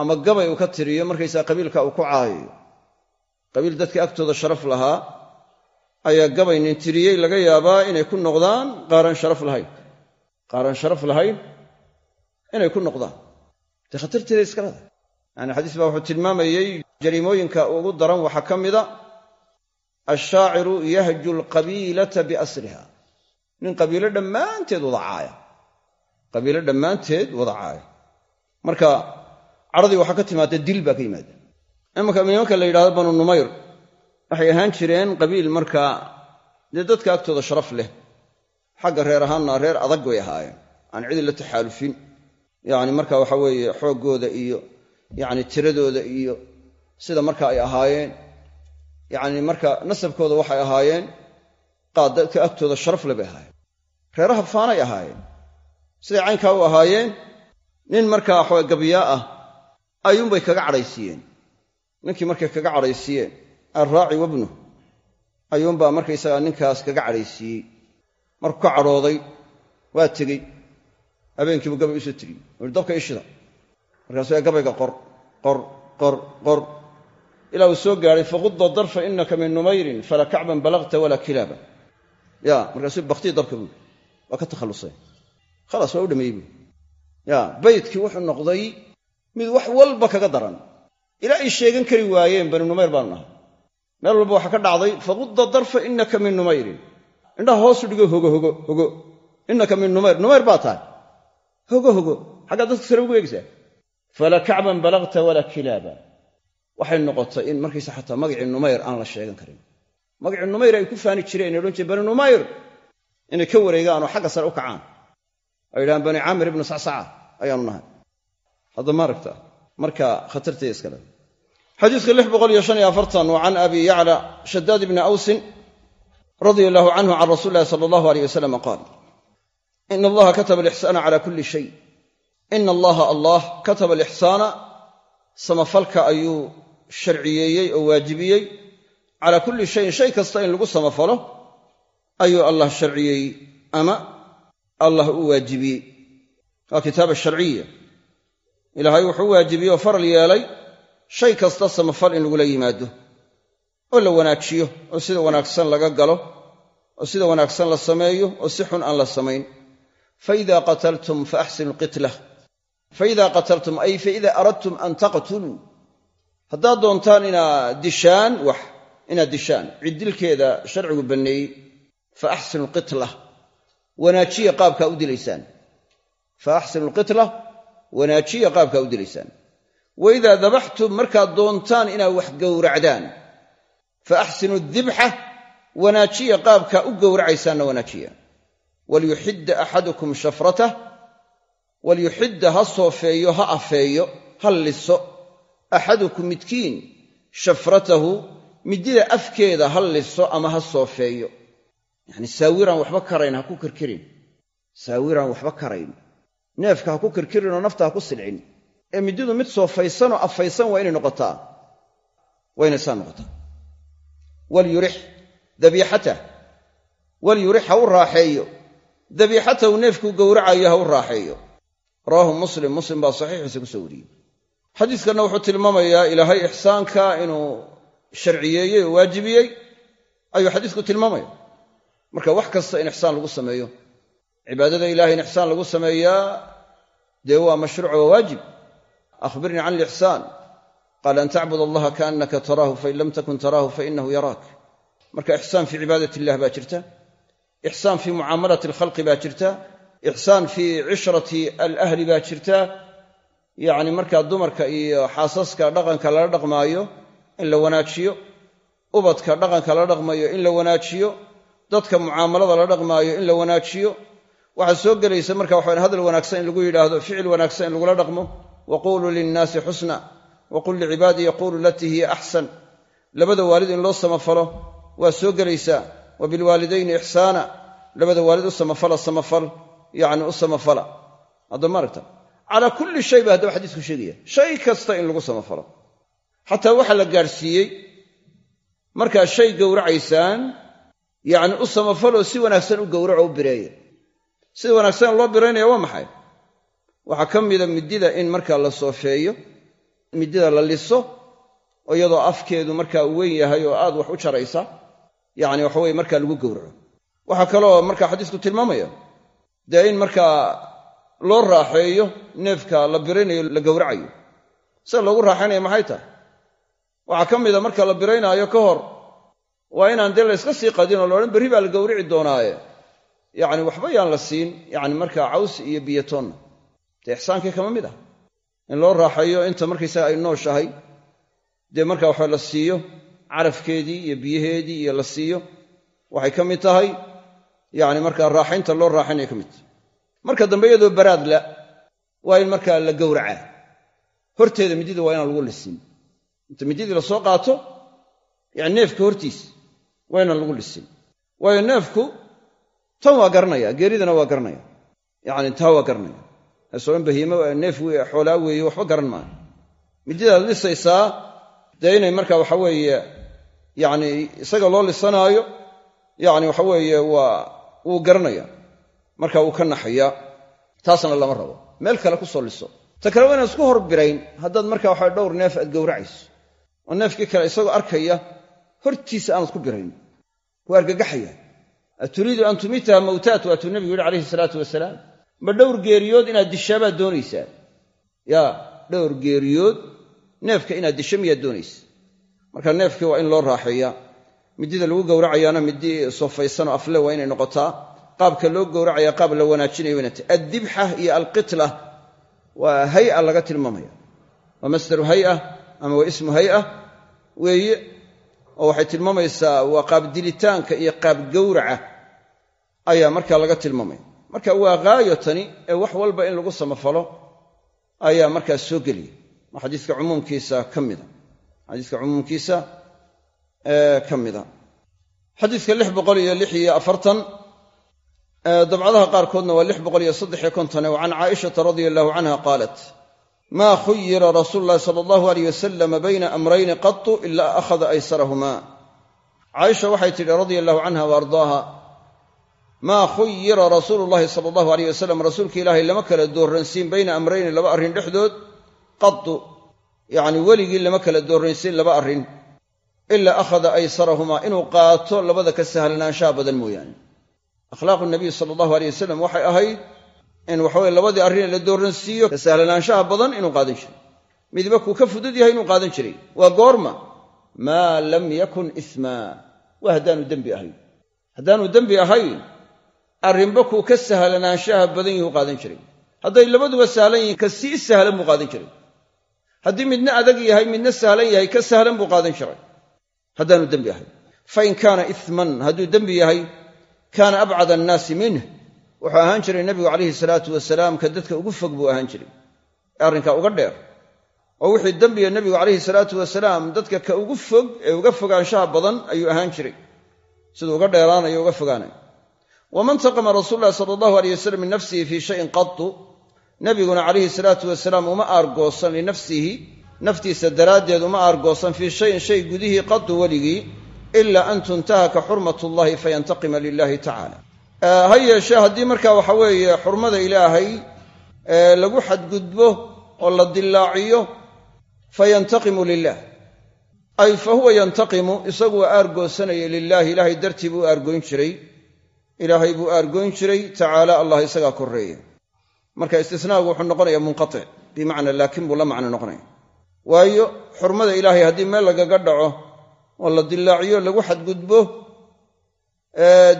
Ama gabay uu ka tiriyo markaysaa qabiilka uu ku caayayo qabiil dadka agtooda sharaf lahaa ayaa gabay nin tiriyey laga yaabaa inay ku noqdaan qaaran sharaf lahayn. Qaaran sharaf lahayn inay ku noqdaan. Dee khatarteeda iska leedahay. Xadiis baa wuxuu tilmaamayey jariimooyinka ugu daran waxaa ka mida ashaaciru yahju alqabiilata biasriha nin qabiilo dhammaanteed wada caaya qabiilo dhammaanteed wada caaya marka cadhadii waxaa ka timaada dil baa ka yimaada imanka nimanka la yidhahdo banu numayr waxay ahaan jireen qabiil markaa dee dadka agtooda sharaf leh xagga reer ahaanna reer adag bay ahaayeen. Aan cidi la taxaalufin. Yacni marka waxa weeye xooggooda iyo yacni tiradooda iyo sida marka ay ahaayeen. Yacni marka nasabkooda waxay ahaayeen qaad dadka agtooda sharaf le bay ahaayeen. Reeraha faanay ahaayeen siday caynkaa u ahaayeen nin markaa waxawe gabyaa ah ayuunbay kaga cadhaysiiyeen. Ninkii markay kaga cadhaysiiyeen alraaci wabnu ayuunbaa markaysagaa ninkaas kaga cadhaysiiyey. Markuu ka cadhooday waa tegey. Habeenkiibuu gabay u soo tegey. Wuuhi dabka ishida. Markaasuu ee gabayga qor qor qor qor. Ilaa uu soo gaadhay faqudda darfa inaka min numayrin fala kacban balagta walaa kilaaba ya markaasuu baktii dabka buui waa ka takhallusay khalaas waa u dhameeyey. Buui ya baydkii wuxuu noqday mid wax walba kaga daran. Ilaa ay sheegan kari waayeen bani numayr baanu nahay. Meel walba waxaa ka dhacday faqudda darfa inaka min numayrin. Indhaha hoosu dhigo hogo hogo hogo. Inaka min numayr. Numayr baa tahay. Hogo hogo. Xaggaa dadka sare ugu eegsaa fala kacban balagta walaa kilaaba waxay noqotay in markaysa xataa magacii numayr aan la sheegan karin. Magacii numayr ay ku faani jireen odhan jire bani numayr inay ka wareegaan oo xagga sare u kacaan ay yidhahaan bani caamir ibnu sacsaca ayaanu nahay. Hadda ma aragta marka khatarteeda iska le xadiiska lix boqol iyo shan iyo afartan wa can abi yacla shadaad ibni awsin radia allahu canhu can rasuuli illahi sala allahu aleyh wasalam qaal ina allaha kataba alixsaana cala kulli shay. Ina allaha allah kataba alixsaana samafalka ayuu sharciyeeyey oo waajibiyey. Calaa kulli shayin shay kasta in lagu samafalo ayuu allah sharciyey ama allah u waajibiyey waa kitaaba sharciya. Ilaahay wuxuu waajibiyey oo faral yeelay shay kasta samafal in lagula yimaado. Oo la wanaajiyo oo sida wanaagsan laga galo oo sida wanaagsan la sameeyo oo si xun aan la samayn. Faida qataltum faaxsinu lqitla faida qataltum ay faida aradtum an taqtuluu. Haddaad doontaan inaad dishaan wax inaad dishaan. Ciddilkeeda sharcigu banneeyey. Fa axsinu lqitla wanaajiya qaabkaa u dilaysaan. Fa axsinu lqitla wanaajiya qaabkaa u dilaysaan. Wa idaa dabaxtum markaad doontaan inaad wax gowracdaan. Fa axsinu dibxa wanaajiya qaabkaa u gowracaysaanna wanaajiya. Walyuxidda axadukum shafratah walyuxidda ha soofeeyo ha afeeyo ha liso. Axadukum midkiin shafratahu midida afkeeda ha liso ama ha soofeeyo yacni saawiraan waxba karayn ha ku kirkirin. Saawiraan waxba karayn. Neefka ha ku kirkirin oo nafta ha ku silcin. Ee mididu mid soofaysanoo afaysan waa inay noqotaa. Waa inay saa noqotaa. Walyurix dabiixatah walyurix ha u raaxeeyo. Dabiixatahu neefkuu gowracayo ha u raaxeeyo. Rawaahu muslim. Muslim baa saxiixiisa ku soo wariyey. Xadiiskanna wuxuu tilmaamayaa ilaahay ixsaanka inuu sharciyeeyey oo waajibiyey ayuu xadiisku tilmaamaya marka wax kasta in ixsaan lagu sameeyo cibaadada ilahay in ixsaan lagu sameeyaa dee waa mashruuc waa waajib. Akhbirnii can alixsaan qaal an tacbud allaha kaannaka taraahu fain lam takun taraahu fainahu yaraak. Marka ixsaan fii cibaadat illah baa jirta. Ixsaan fii mucaamalati alkhalqi baa jirta. Ixsaan fii cishrati alahli baa jirta. Yacni markaa dumarka iyo xaasaska dhaqanka lala dhaqmaayo in la wanaajiyo. Ubadka dhaqanka lala dhaqmayo in la wanaajiyo dadka mucaamalada la dhaqmaayo in la wanaajiyo. Waxaa soo gelaysa marka waxawan hadal wanaagsan in lagu yidhaahdo ficil wanaagsan in lagula dhaqmo. Wa quuluu linnaasi xusna. Wa qul licibaadii yaquulu latii hiya axsan. Labada waalid in loo samafalo waa soo gelaysaa wa bilwaalidayni ixsaana. Labada waalid u samafala samafal. Yacni u samafala. Haddama aragta. Calaa kulli shay ba haddaba xadiisku sheegaya. Shay kasta in lagu samafalo. Xataa waxaa la gaadhsiiyey markaad shay gowracaysaan yacni u samafaloo si wanaagsan u gowraco u bireeya sida wanaagsan loo biraynaya waa maxay? Waxaa ka mida midida in markaa la soofeeyo midida la liso oo iyadoo afkeedu markaa u weyn yahay oo aad wax u jaraysa yacni waxaweye markaa lagu gowraco. Waxaa kaloo markaa xadiisku tilmaamaya dee in markaa loo raaxeeyo neefka la biraynayo la gowracayo. Sida loogu raaxaynaya maxay tahay? Waxaa ka mida marka la biraynaayo ka hor waa inaan dee la yska sii qadin oo laodhan berri baa la gowrici doonaaye. Yacni waxba yaan la siin yacni markaa caws iyo biyatoonna dee ixsaankii kama mid ah. In loo raaxeeyo inta markaysaga ay nooshahay dee marka waxa la siiyo carafkeedii iyo biyaheedii iyo la siiyo waxay ka mid tahay. Yacni markaa raaxaynta loo raaxaynaya ka mid. Tahay marka dambe iyadoo baraadla waa in markaa la gowracaa horteeda midida waa inaan lagu lisin inta mididii la soo qaato yani neefka hortiisa waa lagu lisin. Waayo neefku tan waa garanaya geeridana waa garanaya yacni taa waa garanaya dhan bahiime neef xoolaa weeye waxba garan maayo mididaad lisaysaa dee inay marka waxa weeye yacni isaga loo lisanaayo yacni waxa weeye waa wuu garanaya marka wuu ka naxayaa taasna lama rabo. Meel kale ku soo liso. Ta kale waa inaan isku hor birayn haddaad marka waxa dhowr neef aad gowracayso. Oo neefkii kale isagoo arkaya hortiisa aanad ku birayn waa argagaxaya. Aturiidu an tumitaha mawtaat waatuu nebigu yihi calayhi salaatu wasalaam ma dhowr geeriyood inaad dishaabaad doonaysaa. Yaa dhowr geeriyood neefka inaad disho miyaad doonaysa marka neefkii waa in loo raaxeeyaa. Midida lagu gowracayaana midi soofaysanoo afle waa inay noqotaa. Qaabka loo gowracaya qaab la wanaajinayo waynata addibxa iyo alqitla waa hay'a laga tilmaamaya. Waa masdaru hay'a ama waa ismu hay'a. Weeye oo waxay tilmaamaysaa waa qaab dilitaanka iyo qaab gowraca ayaa markaa laga tilmaamaya. Marka waa haayo tani ee wax walba in lagu samafalo ayaa markaas soo geliya. Waa xadiiska cumuumkiisa ka mida. Xadiiska cumuumkiisa ka mida. Xadiiska lix boqol iyo lix iyo afartan dabcadaha qaarkoodna waa lix boqol iyo saddex iyo kontone wa can caaishata radia allahu canha qaalat maa khuyira rasuulu llahi sala allahu aleyh wasalama bayna amrayni qatu ilaa akhada aysarahuma. Caaisha waxay tidhi radia allahu canha wa ardaaha maa khuyira rasuulu llahi sala allahu aleyh wasalam rasuulka ilaahay lama kala dooransiin bayna amrayni laba arrin dhexdood qadu yacni weligii lama kala dooransiin laba arrin ilaa akhada aysarahumaa inuu qaato labada ka sahlanaanshaha badan mooyaane. Akhlaaqu nabiy sala allahu aleyh wasalam waxay ahayd in waxaweye labadii arrin la dooransiiyo ka sahlanaanshaha badan inuu qaadan jiray. Midba kuu ka fudud yahay inuu qaadan jiray. Waa goorma maa lam yakun ismaa waa haddaanu dembi ahayn. Haddaanu dembi ahayn arrinba kuu ka sahlanaanshaha badan yihuu qaadan jiray. Hadday labaduba sahlan yihiin ka sii sahlan buu qaadan jiray. Haddii midna adag yahay midna sahlan yahay ka sahlan buu qaadan jiray. Haddaanu dembi ahayn. Fa in kaana isman hadduu dembi yahay kaana abcad annaasi minh wuxuu ahaan jiray nebigu calayhi salaatu wasalaam ka dadka ugu fog buu ahaan jiray. Ee uga dheer. Oo wixii dembiga nebigu calayhi salaatu wasalaam dadka ka ugu fog ee uga fogaanshaha badan ayuu ahaan jiray. Siduu uga dheeraanayo uga fogaanayo waman taqama rasuulu llahi sala allahu aleyh wasalam min nafsihi fii shayin qatu nebiguna calayhi salaatu wasalaam uma aargoosan linafsihi naftiisa daraaddeed uma aargoosan fii shayin shay gudihii qatu weligii ila an tuntahaka xurmat ullahi fayantaqima lilahi tacala ha yeeshee haddii markaa waxa weeye xurmada ilaahay lagu xadgudbo oo la dillaaciyo fayantaqimu lilah ay fa huwa yantaqimu isagu waa aargoosanaya lilaahi ilaahay dartii buu aargoyn jiray. Ilaahay buu aargoyn jiray tacaala allah isagaa korreeya. Marka istisnaagu wuxuu noqonayaa munqatic bimacnaa laakiin buu la macno noqonaya. Waayo xurmada ilaahay haddii meel lagaga dhaco oo la dillaaciyo lagu xadgudbo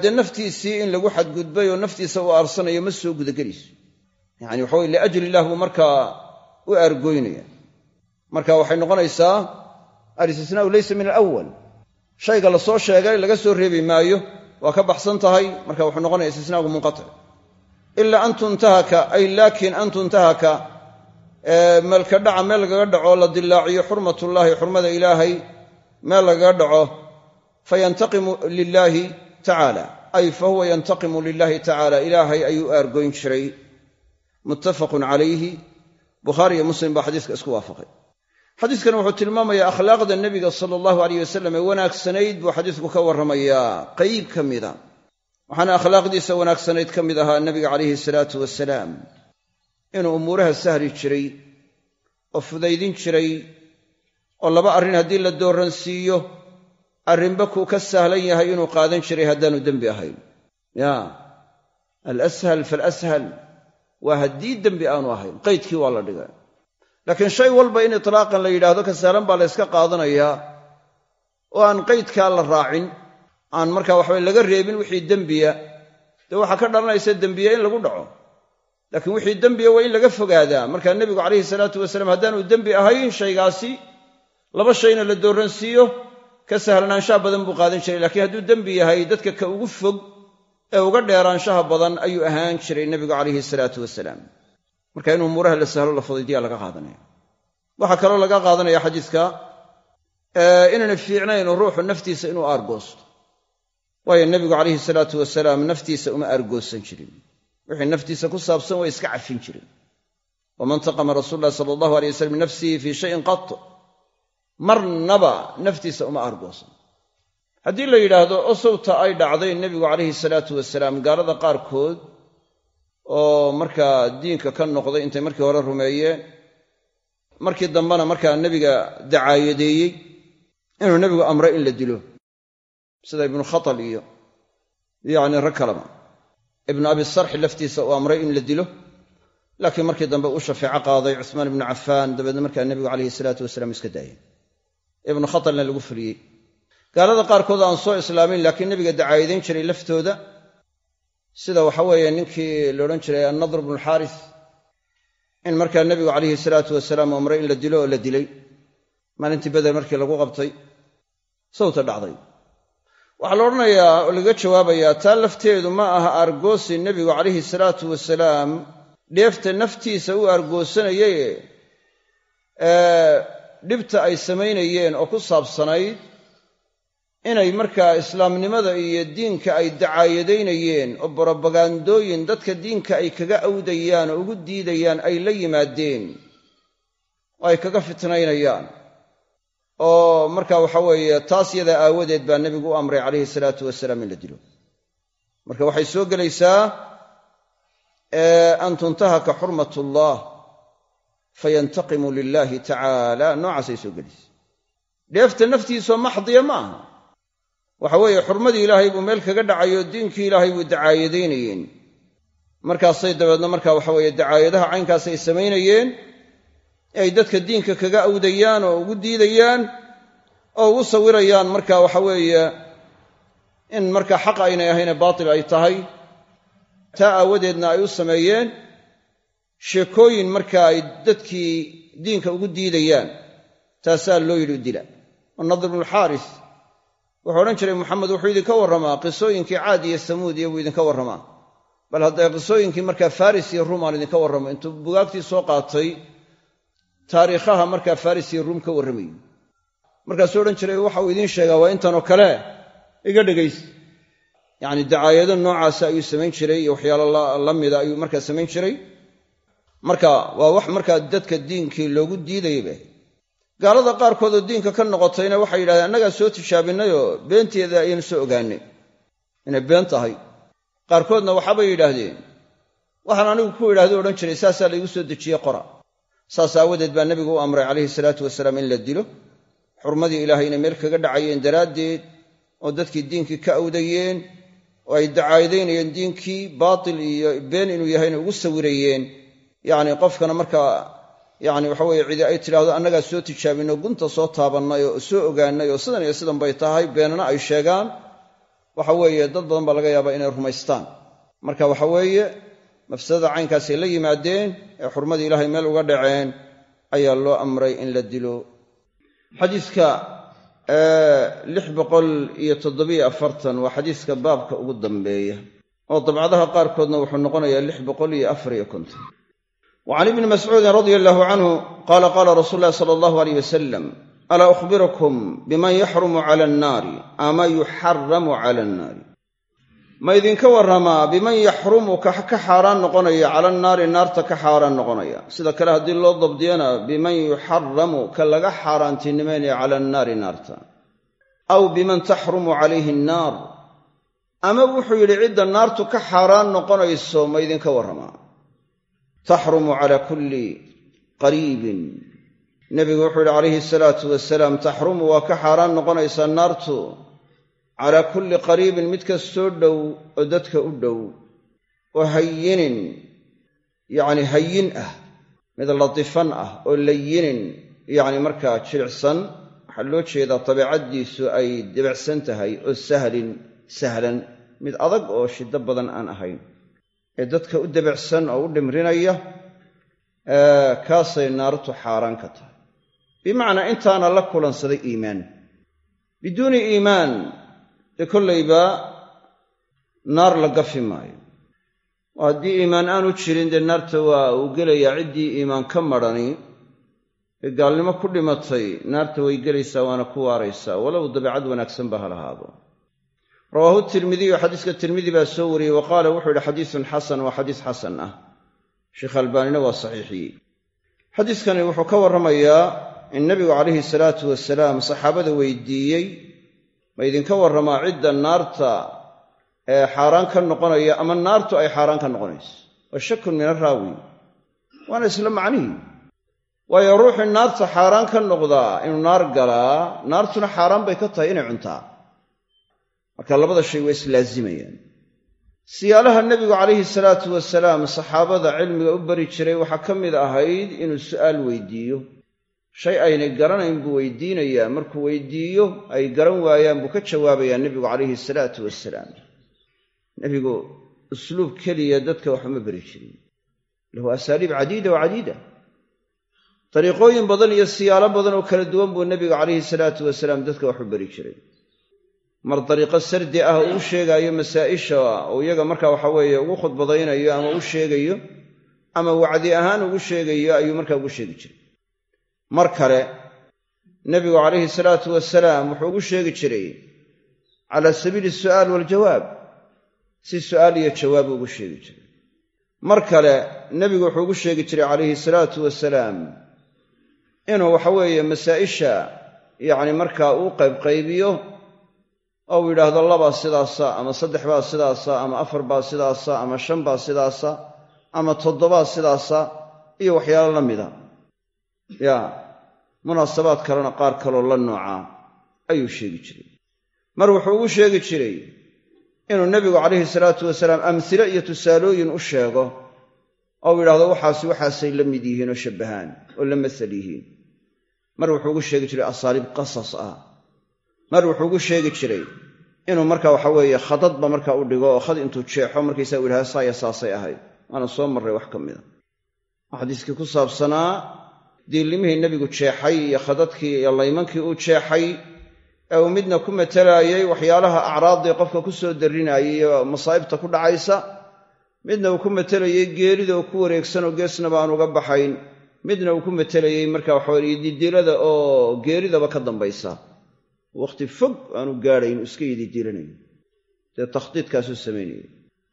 dee naftiisii in lagu xadgudbay oo naftiisa uu aarsanayo ma soo gudagelayso yani waxa weye liajli illah buu markaa u aargoynaya marka waxay noqonaysaa alistisnaau laysa min alawal shayga la sheegay laga soo reebi maayo waa ka baxsan tahay marka wuxuu noqonaya istisnaagu munqatic ila an tuntahaka ay laakin an tuntahaka meelka dhaca meel lagaga dhaco la dillaaciyo xurmatullaahi xurmada ilaahay meel lagaga dhaco fayantaqimu lilaahi tacaala ay fa huwa yantaqimu lilahi tacaala ilaahay ayuu aargoyn jiray. Muttafaqun calayhi. Bukhaari iyo muslim baa xadiiska isku waafaqay. Xadiiskani wuxuu tilmaamayaa akhlaaqda nebiga sala allahu aleyh wasalam ee wanaagsanayd buu xadiisku ka warramayaa. Qayb ka mida waxaana akhlaaqdiisa wanaagsanayd ka mid ahaa nebiga calayhi salaatu wasalaam inuu umuuraha sahli jiray oo fudaydin jiray oo laba arrin haddii la dooransiiyo arrinba kuu ka sahlan yahay inuu qaadan jiray haddaanu dembi ahayn. Ya. Alashal falashal waa haddii dembi aanu ahayn. Qaydkii waa la dhigay laakiin shay walba in itlaaqan la yidhaahdo ka sahlan baa la yska qaadanayaa oo aan qaydkaa la raacin. Aan markaa waxabay laga reebin wixii dembiya. Dee waxaa ka dhalanaysa dembiya in lagu dhaco. Laakiin wixii dembiya waa in laga fogaadaa. Markaa nebigu calayhi salaatu wasalaam haddaanu dembi ahayn shaygaasi laba shayna la dooransiiyo ka sahlanaanshaha badan buu qaadan jiray lakiin hadduu dembi yahay dadka ka ugu fog ee uga dheeraanshaha badan ayuu ahaan jiray nebigu calayhi salaatu wasalaam. Marka in umuuraha la sahlo la fudaydiyaa laga qaadanaya. Waxaa kaloo laga qaadanaya xadiiska inaana fiicnayn ruuxu naftiisa inuu aargoosto. Waayo nebigu calayhi salaatu wasalaam naftiisa uma aargoosan jirin. Wixii naftiisa ku saabsan way iska cafin jiren waman taqama rasuulu llahi sala allahu alay wasalam nafsihi fii shayin qat marnaba naftiisa uma aargoosan. Haddii la yidhaahdo osowta ay dhacday nebigu calayhi salaatu wasalaam gaalada qaarkood oo markaa diinka ka noqday intay markii hore rumeeyeen markii dambena markaa nebiga dacaayadeeyey inuu nebigu amray in la dilo. Sida ibnu khatal iyo yacni rag kaleba. Ibnu abi sarxi laftiisa uu amray in la dilo laakiin markii dambe uu shafeeco qaaday cusmaan ibnu cafaan dabeedna markaa nebigu calayhi salaatu wasalaam iska daayay ibnu khatalna lagu fuliyey gaalada qaarkood aan soo islaamin laakiin nebiga dacaayadayn jiray laftooda. Sida waxa weeye ninkii la odhan jiray annadr bnu alxaaris in markaa nebigu calayhi salaatu wasalaam amray in la dilo oo la dilay. Maalintii beder markii lagu qabtay sawta dhacday. Waxaa la odhanayaa oo lagaga jawaabayaa taa lafteedu ma aha aargoosi nebigu calayhi salaatu wasalaam dheefta naftiisa u aargoosanayaye dhibta ay samaynayeen oo ku saabsanayd inay markaa islaamnimada iyo diinka ay dacaayadaynayeen oo barobagandooyin dadka diinka ay kaga awdayaan oo ugu diidayaan ay la yimaadeen oo ay kaga fitnaynayaan. Oo marka waxa weeye taas yadaa aawadeed baa nebigu u amray calayhi salaatu wasalaam in la dilo. Marka waxay soo gelaysaa an tuntahaka xurmat fayantaqimu lilaahi tacaala noocaasay soo gelaysa dheefta naftiisoo maxdiya ma aha waxa weeye xurmadii ilaahay buu meel kaga dhacayo diinkii ilaahay buu dacaayadaynayeen markaasay dabeedna marka waxa weeye dacaayadaha caynkaasay samaynayeen ay dadka diinka kaga awdayaan oo ugu diidayaan oo ugu sawirayaan marka waxa weeye in marka xaq aynay ahayne baatil ay tahay taa aawadeedna ay u sameeyeen sheekooyin marka ay dadkii diinka ugu diidayaan taasaa loo yidhi u dila. Wanadr bnulxaaris wuxuu odhan jiray moxamed wuxuu idinka warramaa qisooyinkii caad iyo samuud iyo buu idinka warramaa? Bal hadday qisooyinkii markaa faris iyo ruum aan idinka warramo intuu bugaagtii soo qaatay taariikhaha markaa faris iyo ruum ka warramayo markaasuu odhan jiray waxa uu idiin sheegaa waa intanoo kale. Iga dhegaysa yacni dacaayado noocaasa ayuu samayn jiray iyo waxyaalo la mida ayuu markaa samayn jiray marka waa wax markaa dadka diinkii loogu diidayaba gaalada qaarkoodoo diinka ka noqotayna waxay yidhahdeen annagaa soo tijaabinayoo beenteeda ayaynu soo ogaanay inay been tahay. Qaarkoodna waxaabay yidhaahdeen waxaan anigu ku idhahdo odhan jiray saasaa laygu soo dejiye qora. Saas aawadeed baa nebigu u amray calayhi salaatu wasalaam in la dilo. Xurmadii ilaahay inay meel kaga dhacayeen daraaddeed oo dadkii diinkii ka awdayeen oo ay dacaayadaynayeen diinkii baatil iyo been inuu yahayna ugu sawirayeen yacni qofkana markaa yacni waxa weeye cidi ay tidhaahdo annagaa soo tijaabinay gunta soo taabannay oo soo ogaanay oo sidan iyo sidan bay tahay beenana ay sheegaan. Waxa weeye dad badan baa laga yaabaa inay rumaystaan. Marka waxa weeye mafsadada caynkaasay la yimaadeen ee xurmadii ilaahay meel uga dhaceen ayaa loo amray in la dilo. Xadiiska lix boqol iyo toddobiyo afartan waa xadiiska baabka ugu dambeeya oo dabcadaha qaarkoodna wuxuu noqonayaa lix boqol iyo afar iyo konton wa can ibni mascuudin radia allahu canhu qaala qaala rasuulu llahi sala allahu aleyh wasalam alaa ukhbirukum biman yaxrumu cala annaari ama yuxaramu cala annaari ma idinka warramaa biman yaxrumu ka xaaraan noqonaya cala annaari naarta ka xaaraan noqonaya sida kale haddii loo dabdiyana biman yuxaramu ka laga xaaraantinimaynaya cala annaari naarta aw biman taxrumu calayhi annaar ama wuxuu yidhi cidda naartu ka xaaraan noqonayso ma idinka warramaa taxrumu cala kulli qariibin. Nebigu wuxuu yidhi calayhi salaatu wasalaam taxrumu waa ka xaaraan noqonaysaa naartu. Calaa kulli qariibin mid kastoo dhow oo dadka u dhow oo hayinin yacni hayin ah mid latifan ah oo layinin yacni markaa jilicsan. Waxaa loo jeedaa dabeecaddiisu ay debacsan tahay oo sahlin sahlan mid adag oo shiddo badan aan ahayn ee dadka u debacsan oo u dhimrinaya kaasay naartu xaaraan ka tahay. Bimacnaa intaana la kulansaday iimaan. Biduuni iimaan dee kollayba naar la gafi maayo. Oo haddii iimaan aanu jirin dee naarta waa uu gelayaa ciddii iimaan ka madhani ee gaalnimo ku dhimatay naarta way gelaysaa waana ku waaraysaa. Walow dabeecad wanaagsanba ha lahaado rawaahu tirmidiyu xadiiska tirmidi baa soo wariyey wa qaala wuxuu yidhi xadiisun xasan waa xadiis xasan ah. Sheekh albaanina waa saxiixiyey xadiiskani wuxuu ka warramayaa in nebigu calayhi salaatu wasalaam saxaabada weydiiyey ma idinka warramaa cidda naarta ee xaaraan ka noqonaya ama naartu ay xaaraan ka noqonayso? Waa shakun min araawi waana isla macnihii waayo ruuxii naarta xaaraan ka noqdaa inuu naar galaa naartuna xaaraan bay ka tahay inay cuntaa marka labada shay waa islaazimayaan siyaalaha nebigu calayhi salaatu wasalaam saxaabada cilmiga u bari jiray waxaa ka mid ahayd inuu su'aal weydiiyo. Shay aynay garanayn buu weydiinayaa. Markuu weydiiyo ay garan waayaan buu ka jawaabayaa nebigu calayhi salaatu wasalaam. Nebigu usluub keliya dadka waxuma beri jirin. Lahu asaaliib cadiida wa cadiida. Dariiqooyin badan iyo siyaalo badan oo kala duwan buu nebigu calayhi salaatu wasalaam dadka waxu beri jiray mar dariiqo sardi ah uu sheegaayo masaa'isha uu iyaga markaa waxa weeye ugu khudbadaynayo ama u sheegayo ama wacdi ahaan ugu sheegayo ayuu markaa ugu sheegi jiray. Mar kale nebigu calayhi salaatu wasalaam wuxuu ugu sheegi jiray cala sabiili su'aal waaljawaab si su'aal iyo jawaab ugu sheegi jiray. Mar kale nebigu wuxuu ugu sheegi jiray calayhi salaatu wasalaam inuu waxa weeye masaa'isha yacni markaa uu qaybqaybiyo oo yidhaahdo labaa sidaasa ama saddex baa sidaasa ama afar baa sidaasa ama shan baa sidaasa ama toddobaa sidaasa iyo waxyaalo la mida. Ya munaasabaad kalena qaar kaloo la noocaa ayuu sheegi jiray. Mar wuxuu ugu sheegi jiray inuu nebigu calayhi salaatu wasalaam amhile iyo tusaalooyin u sheego oo uu yidhahdo waxaasi waxaasay la mid yihiin oo shabbahaan oo la masal yihiin. Mar wuxuu ugu sheegi jiray asaaliib qasas ah mar wuxuu ugu sheegi jiray inuu marka waxa weeye khadadba marka u dhigo oo khad intuu jeexo markaysaa u yidhahdo saaya saasay ahayd. Waana soo marray wax ka mida xadiiskii ku saabsanaa diillimihii nebigu jeexay iyo khadadkii iyo laymankii uu jeexay ee uu midna ku matelaayey waxyaalaha acraaddii qofka ku soo darrinaayay iyo masaa'ibta ku dhacaysa. Midna uu ku matelayey geerida oo ku wareegsanoo geesnaba aan uga baxayn. Midna uu ku matelayey marka waxaweye didiilada oo geeridaba ka dambaysa wakhti fog aanu gaadhayn iska yididiilanayo dee takhdiidkaasuu samaynayay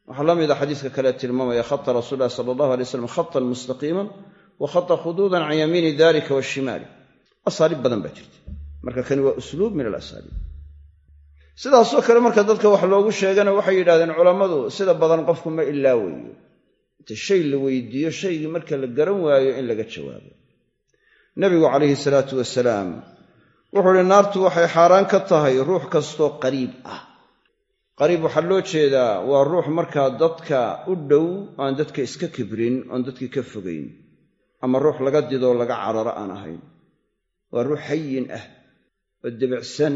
waxaa la mida xadiiska kale tilmaamaya khata rasuul lahi sala allahu alay slam khatan mustaqiiman wa khata khuduudan can yamiini dalika washimaali asaaliib badan baa jirta marka kani waa usluub min alasaaliib sidaasoo kale marka dadka wax loogu sheegana waxay yidhahdeen culammadu sida badan qofku ma ilaawayo inta shay la weydiiyo shaygii marka la garan waayo in laga jawaabo. Nebigu calayhi salaatu wasalaam wuxuu uhi naartu waxay xaaraan ka tahay ruux kastoo qariib ah. Qariib waxaa loo jeedaa waa ruux markaa dadka u dhow aan dadka iska kibrin oon dadkii ka fogayn ama ruux laga didoo laga cararo aan ahayn. Waa ruux hayin ah oo debicsan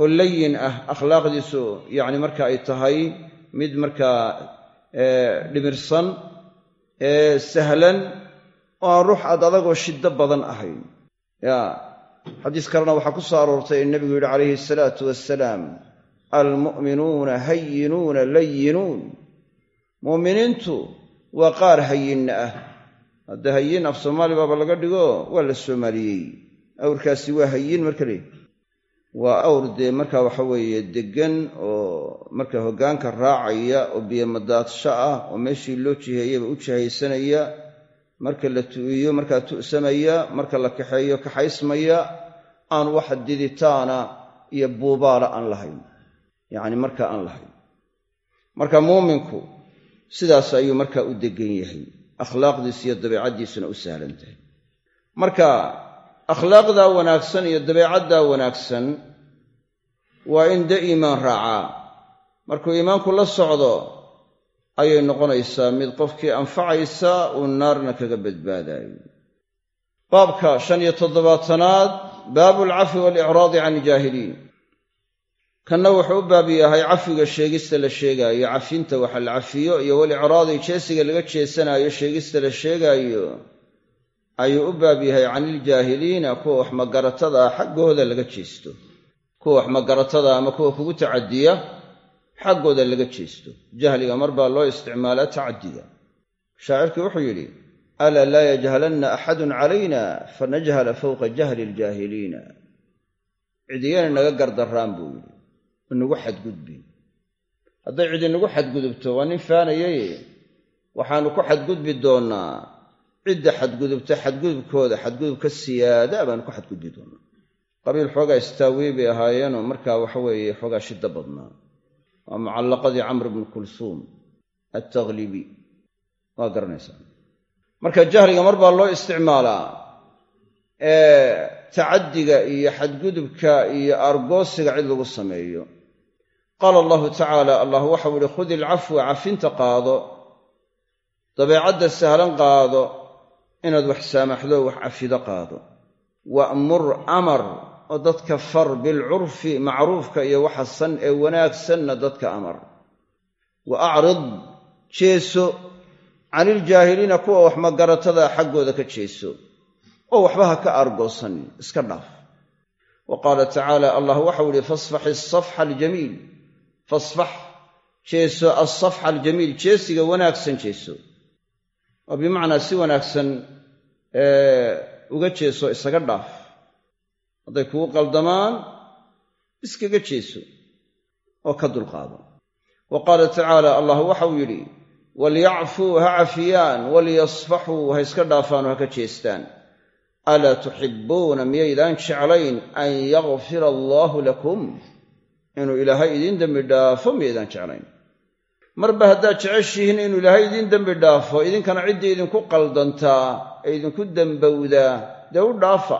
oo layin ah akhlaaqdiisu yacni marka ay tahay mid markaa dhimirsan sahlan oo aan ruux ad adagoo shiddo badan ahayn. Ya xadiis kalena waxaa ku soo aroortay in nebigu yidhi calayhi asalaatu wassalaam almu'minuuna hayinuuna layinuun mu'miniintu waa qaar hayinna ah. Hadda hayin af soomaali baaba laga dhigo waa la soomaaliyey. Awrkaasi waa hayin marka leey waa awr dee marka waxa weeye deggan oo marka hoggaanka raacaya oo biyomadaadsho ah oo meeshii loo jiheeyaba u jihaysanaya marka la tu'iyo markaa tu'samaya marka la kaxeeyo kaxaysmaya aan wax diditaana iyo buubaala aan lahayn. Yacni marka aan lahayn. Marka muuminku sidaas ayuu markaa u deggan yahay. Akhlaaqdiisa iyo dabeicaddiisuna u sahlan tahay. Marka akhlaaqdaa wanaagsan iyo dabeecaddaa wanaagsan waa in de iimaan raacaa. Markuu iimaanku la socdo ayay noqonaysaa mid qofkii anfacaysa uu naarna kaga badbaadaayo. Baabka shan iyo toddobaatanaad baabu alcafwi waalicraadi can iljaahiliin kanna wuxuu u baab yahay cafiga sheegista la sheegaayo cafinta waxa la cafiyo iyo walicraadi jeesiga laga jeesanaayo sheegista la sheegaayo ayuu u baab yahay can iljaahiliina kuwa wax magaratada xaggooda laga jeesto. Kuwa wax magaratada ama kuwa kugu tacadiya xaggooda laga jeesto. Jahliga mar baa loo isticmaalaa tacadiga shaacirkii wuxuu yidhi alaa laa yajhalanna axadun calayna fanajhala fowqa jahli aljaahiliina cidiyana naga gardarraan buu yidhi inagu xadgudbin hadday cidi nagu xadgudubto waa nin faanayaye waxaannu ku xadgudbi doonnaa. Cidda xadgudubta xadgudubkooda xadgudubka siyaada baanu ku xadgudbi doonnaa. Qabiil xoogaa istaawiye bay ahaayeenoo markaa waxa weeye xoogaa shiddo badnaa waa mucallaqadii camr bni kulsuum altakhlibi waa garanaysaa. Marka jahliga mar baa loo isticmaalaa tacaddiga iyo xadgudubka iyo argoosiga cid lagu sameeyo. Qaala allahu tacaala allah waxau ihi khudi ilcafwa cafinta qaado dabeecadda sahlan qaado inaad wax saamaxdo wax cafido qaado. Wa'mur amar oo dadka far bilcurfi macruufka iyo waxa san ee wanaagsanna dadka amar. Wa acrid jeeso. Caniljaahiliina kuwa wax magaratada xaggooda ka jeeso. Oo waxba ha ka argoosanin iska dhaaf. Wa qaala tacaala allah waxau ihi fasfax asafxa aljamiil. Fasfax jeeso alsafxa aljamiil jeesiga wanaagsan jeeso. Oo bimacnaa si wanaagsan uga jeeso isaga dhaaf hadday kugu qaldamaan iskaga jeeso oo ka dulqaado. Wa qaala tacaala allah waxau yidhi walyacfuu ha cafiyaan waliyasfaxuu ha iska dhaafaan oo ha ka jeestaan. Alaa tuxibbuuna miyaydaan jeclayn an yakfira allaahu lakum? Inuu ilaahay idiin dembi dhaafo miyaydaan jeclayn. Marba haddaad jeceshihiin inuu ilaahay idiin dembi dhaafo idinkana ciddii idinku qaldantaa ee idinku dembowdaa dee u dhaafa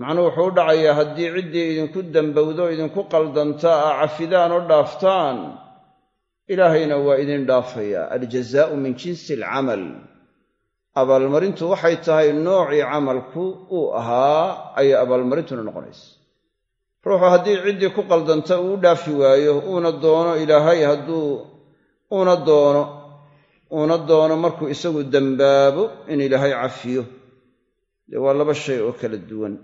macnuhu wuxuu u dhacayaa haddii ciddii idinku dembowdo idinku qaldantaa aa cafidaan oo dhaaftaan ilaahayna waa idin dhaafayaa aljazaa'u min jinsi alcamal. Abaalmarintu waxay tahay noocii camalku uu ahaa ayay abaalmarintuna noqonaysa. Ruuxu haddii ciddii ku qaldanta uu u dhaafi waayo uuna doono ilaahay hadduu uuna doono uuna doono markuu isagu dembaabo in ilaahay cafiyo. Dee waa laba shay oo kala duwan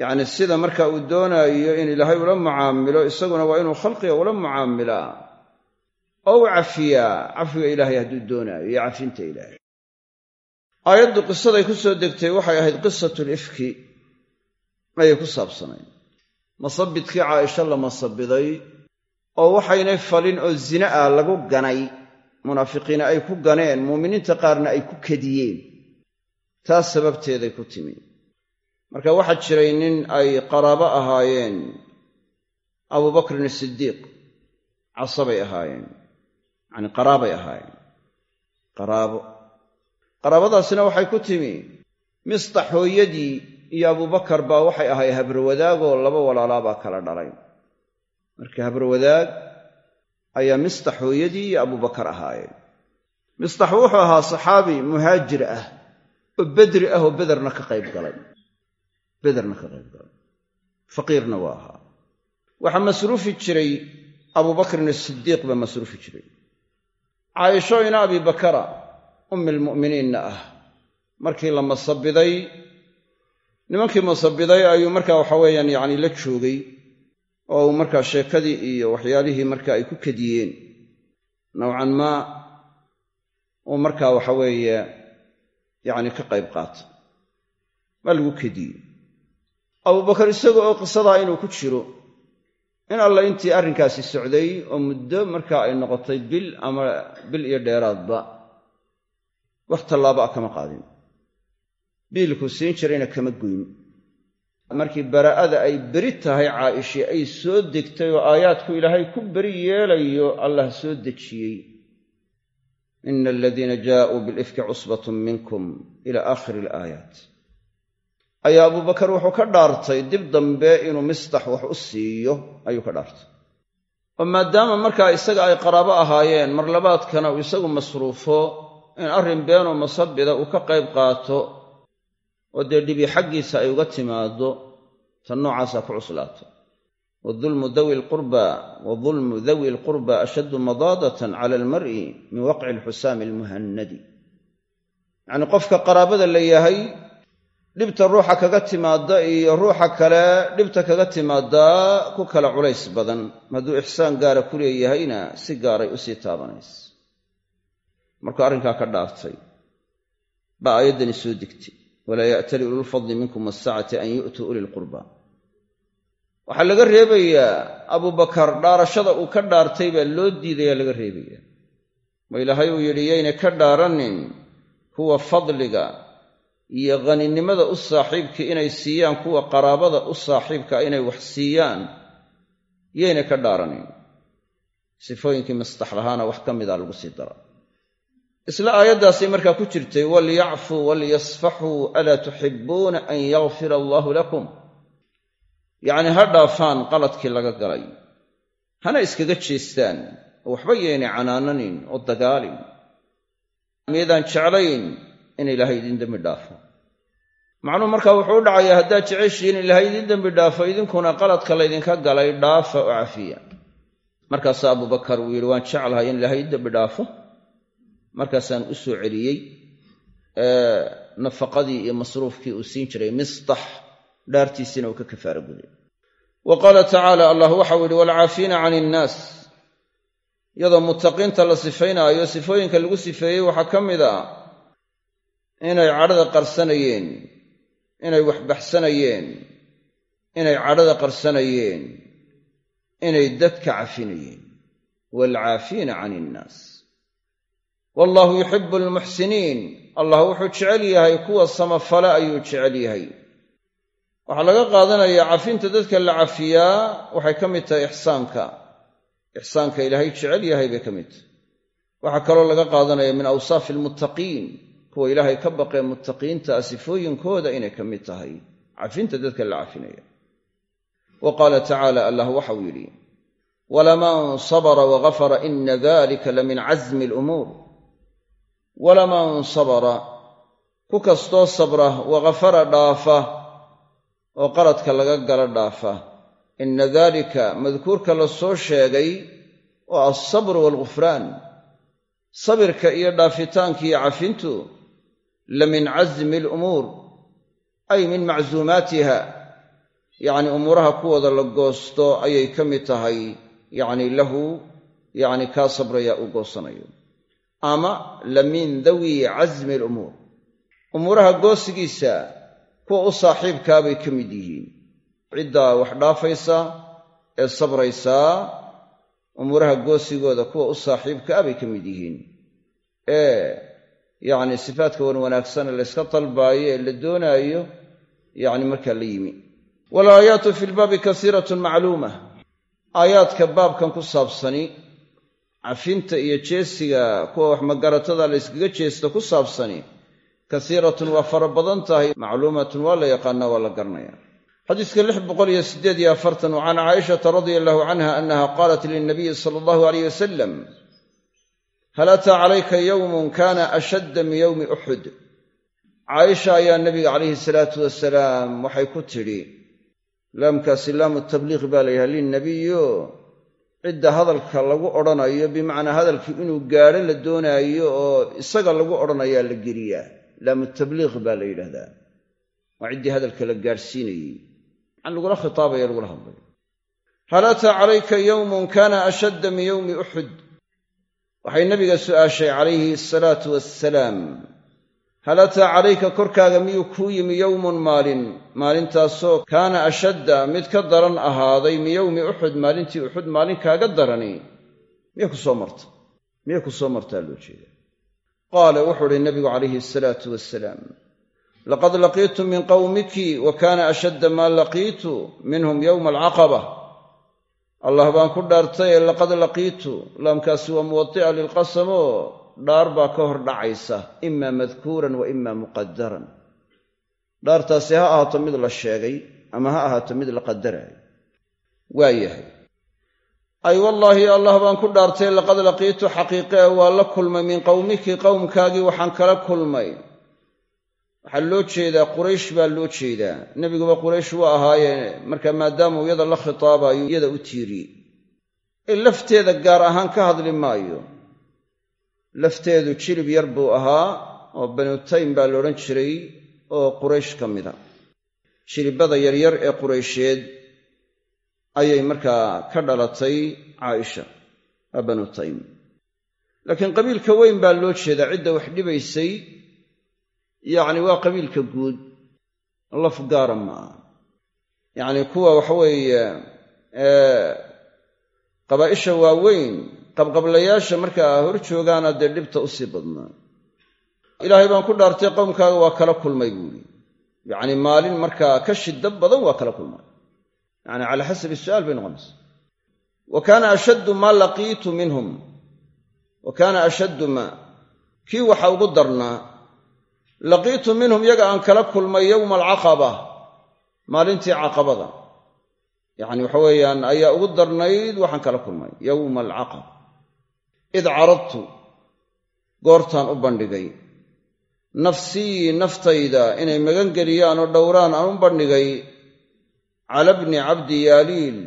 yacni sida marka uu doonaayo in ilaahay ula mucaamilo isaguna waa inuu khalqiga ula mucaamilaa oo u cafiyaa cafiga ilaahay hadduu doonaayo iyo cafinta ilaahay. Aayaddu qisaday ku soo degtay waxay ahayd qisatulifki ayay ku saabsanayd masabidkii caaisha la masabiday oo waxaynay falin oo zina ah lagu ganay. Munaafiqiina ay ku ganeen muuminiinta qaarna ay ku kadiyeen taas sababteeday ku timi marka waxaa jiray nin ay qaraabo ahaayeen abubakrin asidiiq casabay ahaayeen yacani qaraabay ahaayeen. Qaraabo. Qaraabadaasina waxay ku timi mistax hooyadii iyo abubakar baa waxay ahay habrawadaagoo laba walaalaabaa kala dhalay. Marka habrawadaag ayaa mistax hooyadii iyo abubakar ahaayeen. Mistax wuxuu ahaa saxaabi muhaajir ah oo bedri ah oo bederna ka qayb galay bederna ka qayb galay faqiirna waa ahaa. Waxaa masruufi jiray abubakrin asidiiq baa masruufi jiray. Caaisho ina abibakara ummi almu'miniinna ah markii la masabiday nimankii masabiday ayuu markaa waxa weeyaan yacni la joogay oo uu markaa sheekadii iyo waxyaalihii marka ay ku kadiyeen. Nowcan maa uu markaa waxa weeye yacni ka qayb qaata waa lagu kadiyey abubakar isaga oo qisadaa inuu ku jiro in alla intii arrinkaasi socday oo muddo markaa ay noqotay bil ama bil iyo dheeraadba wax tallaaba kama qaadin. Biilku siin jirayna kama goyn. Markii baraa'ada ay beri tahay caa'ishi ay soo degtay oo aayaadku ilaahay ku beri yeelayo allah soo dejiyey. Ina aladiina jaauu bilifki cusbatun minkum ila aakhiri alaayaat ayaa abubakar wuxuu ka dhaartay dib dambe inuu mistax wax u siiyo ayuu ka dhaartay. Oo maadaama markaa isaga ay qaraabo ahaayeen mar labaadkana uu isagu masruufo in arrin beenoo masabida uu ka qayb qaato oo dee dhibi xaggiisa ay uga timaaddo tan noocaasaa ku cuslaato. Wadulmu dawi alqurba wa dulmu dawi alqurba ashaddu madaadatan cala almar'i min waqci alxusaami almuhannadi. Yacnii qofka qaraabada la yahay dhibta ruuxa kaga timaadda iyo ruuxa kale dhibta kaga timaaddaa ku kala culays badan hadduu ixsaan gaara ku leeyahayna si gaaray u sii taabanays markuu arrinkaa ka dhaaftay baa aayaddani soo degtay walaa ya'tali ululfadli minkum wasaacati an yu'tuu uli lqurba waxaa laga reebayaa abubakar dhaarashada uu ka dhaartay baa loo diidayaa laga reebaya ma ilaahay uu yidhi yayna ka dhaaranin kuwa fadliga iyo haninimada u saaxiibka inay siiyaan kuwa qaraabada u saaxiibka inay wax siiyaan yayna ka dhaaranin. Sifooyinkii mistax lahaana wax ka mida lagu sii dara. Isla aayaddaasay markaa ku jirtay walyacfuu walyasfaxuu alaa tuxibbuuna an yakfira allaahu lakum. Yacnii ha dhaafaan qaladkii laga galay. Hana iskaga jeestaan oo waxba yaynay canaananin oo dagaalin. Miydaan jeclayn in ilaahay idin dembi dhaafo macnuhu markaa wuxuu u dhacayaa haddaad jeceshiin in ilaahay idin dembi dhaafo idinkuna qaladka laydinka galay dhaafa oo cafiya markaasaa abubakar uu yidhi waan jeclahay in ilaahay dembi dhaafo. Markaasaan u soo celiyey nafaqadii iyo masruufkii uu siin jiray mistax dhaartiisiina uu ka kafaara guday wa qaala tacaala allah waxau yihi waalcaafiina can innaas iyadoo muttaqiinta la sifaynaayo sifooyinka lagu sifeeyey waxaa ka mid a inay cadhada qarsanayeen inay waxbaxsanayeen inay cadhada qarsanayeen inay dadka cafinayeen. Waalcaafiina can innaas wallaahu yuxibu almuxsiniin allah wuxuu jecel yahay kuwa samafale ayuu jecel yahay. Waxaa laga qaadanayaa cafinta dadka la cafiyaa waxay ka mid tahay ixsaanka. Ixsaanka ilaahay jecel yahay bay ka mid tahay. Waxaa kaloo laga qaadanaya min awsaafi almuttaqiin kuwa ilaahay ka baqee muttaqiinta sifooyinkooda inay ka mid tahay. Cafinta dadka la cafinaya wa qaala tacaala allah waxau yidhi walaman sabra wagafara ina dalika la min casmi alumuur. Walaman sabra ku kastoo sabra wagafara dhaafa oo qaladka laga gala dhaafa ina dalika madkuurka la soo sheegay oo alsabru waalgufraan sabirka iyo dhaafitaanka iyo cafintu la min casmi alumuur ay min macsuumaatiha yacni umuuraha kuwooda la goosto ayay ka mid tahay yacni lahu yacni kaa sabraya uu goosanayo ama la min dawi casmi alumuur umuuraha goosigiisa kuwa u saaxiibkaabay ka mid yihiin ciddaa wax dhaafaysa ee sabraysaa umuuraha goosigooda kuwa u saaxiibkaa bay ka mid yihiin yacni sifaadka wan wanaagsane layska dalbaayo ee la doonaayo yacni markaa la yimi. Walaayaatu fi lbaabi kasiiratun macluuma. Aayaadka baabkan ku saabsani cafinta iyo jeesiga kuwa wax magaratada la yskaga jeesta ku saabsani kasiiratun waa fara badan tahay macluumatun waa la yaqaanaa waa la garanaya xadiiska lix boqol iyo siddeed iyo afartan can caaishata radia allahu canha annaha qaalat lilnabiyi sala allahu alayh wasalam hal ataa calayka yowmun kana ashadda min yowmi uxud caaisha ayaa nabiga calayhi salaatu wasalaam waxay ku tidhi laamkaasi laamu tabliiq baa la yidhaha lilnabiyo cidda hadalka lagu odhanayo bimacnaa hadalkii inuu gaadho la doonaayo oo isaga lagu odhanayaa la geliyaa laamu tabliiq baa la yidhahdaa waa ciddii hadalka la gaadhsiinayey an lagula khitaabaya lagula hadlayo hal ataa calayka yowmun kana ashadda min yowmi uxud waxay nabiga su'aashay calayhi asalaatu wassalaam hal ataa calayka korkaaga miyuu kuu yimi yowmun maalin? Maalintaasoo kaana ashadda mid ka daran ahaaday min yowmi uxud maalintii uxud maalin kaaga darani. Miyay ku soo marta miyay ku soo martaa loo jeeda qaala wuxuu uhi nabigu calayhi asalaatu wassalaam laqad laqiitu min qawmiki wa kaana ashadda maa laqiitu minhum yowma alcaqaba allah baan ku dhaartay ee laqad laqiitu laamkaasi waa muwadi'a lilqasamoo dhaar baa ka hor dhacaysa ima madkuuran wa ima muqadaran dhaartaasi ha ahaato mid la sheegay ama ha ahaato mid la qadaraayo waa yahay. Ay wallaahi allah baan ku dhaartay laqad laqiitu xaqiiqe waa la kulmay min qowmiki qowmkaagii waxaan kala kulmay waxaa loo jeedaa quraysh baa loo jeedaa. Nebiguba quraysh waa ahaayee marka maadaamuu iyada la khitaabayo iyada u tiiriyey ee lafteeda gaar ahaan ka hadli maayo lafteedu jilib yar buu ahaa oo banu taym baa la odhan jiray oo quraysh ka mida. Jilibada yaryar ee quraysheed ayay markaa ka dhalatay caaisha waa banu taym laakiin qabiilka weyn baa loo jeedaa cidda wax dhibaysay yacni waa qabiilka guud. Laf gaara ma aha. Yacni kuwa waxaweeye qabaa'isha waaweyn qabqablayaasha markaa hor joogaana dee dhibta u sii badnaa ilaahay baan ku dhaartay qowmkaaga waa kala kulmay buuhi yacni maalin markaa ka shiddo badan waa kala kulmay. Yacni calaa xasabi su'aal bay noqonaysa. Wa kaana ashaddu maa laqiitu minhum. Wa kaana ashaddu maa kii waxa ugu darnaa laqiitu minhum yaga aan kala kulmay yowma alcaqaba maalintii caqabada. Yacni waxa weeyaan ayaa ugu darnayd waxaan kala kulmay yowma alcaqaba. Id caradtu goortaan u bandhigay. Nafsii naftayda inay magan geliyaan oo dhowraan aan u bandhigay cala bni cabdi yaaliil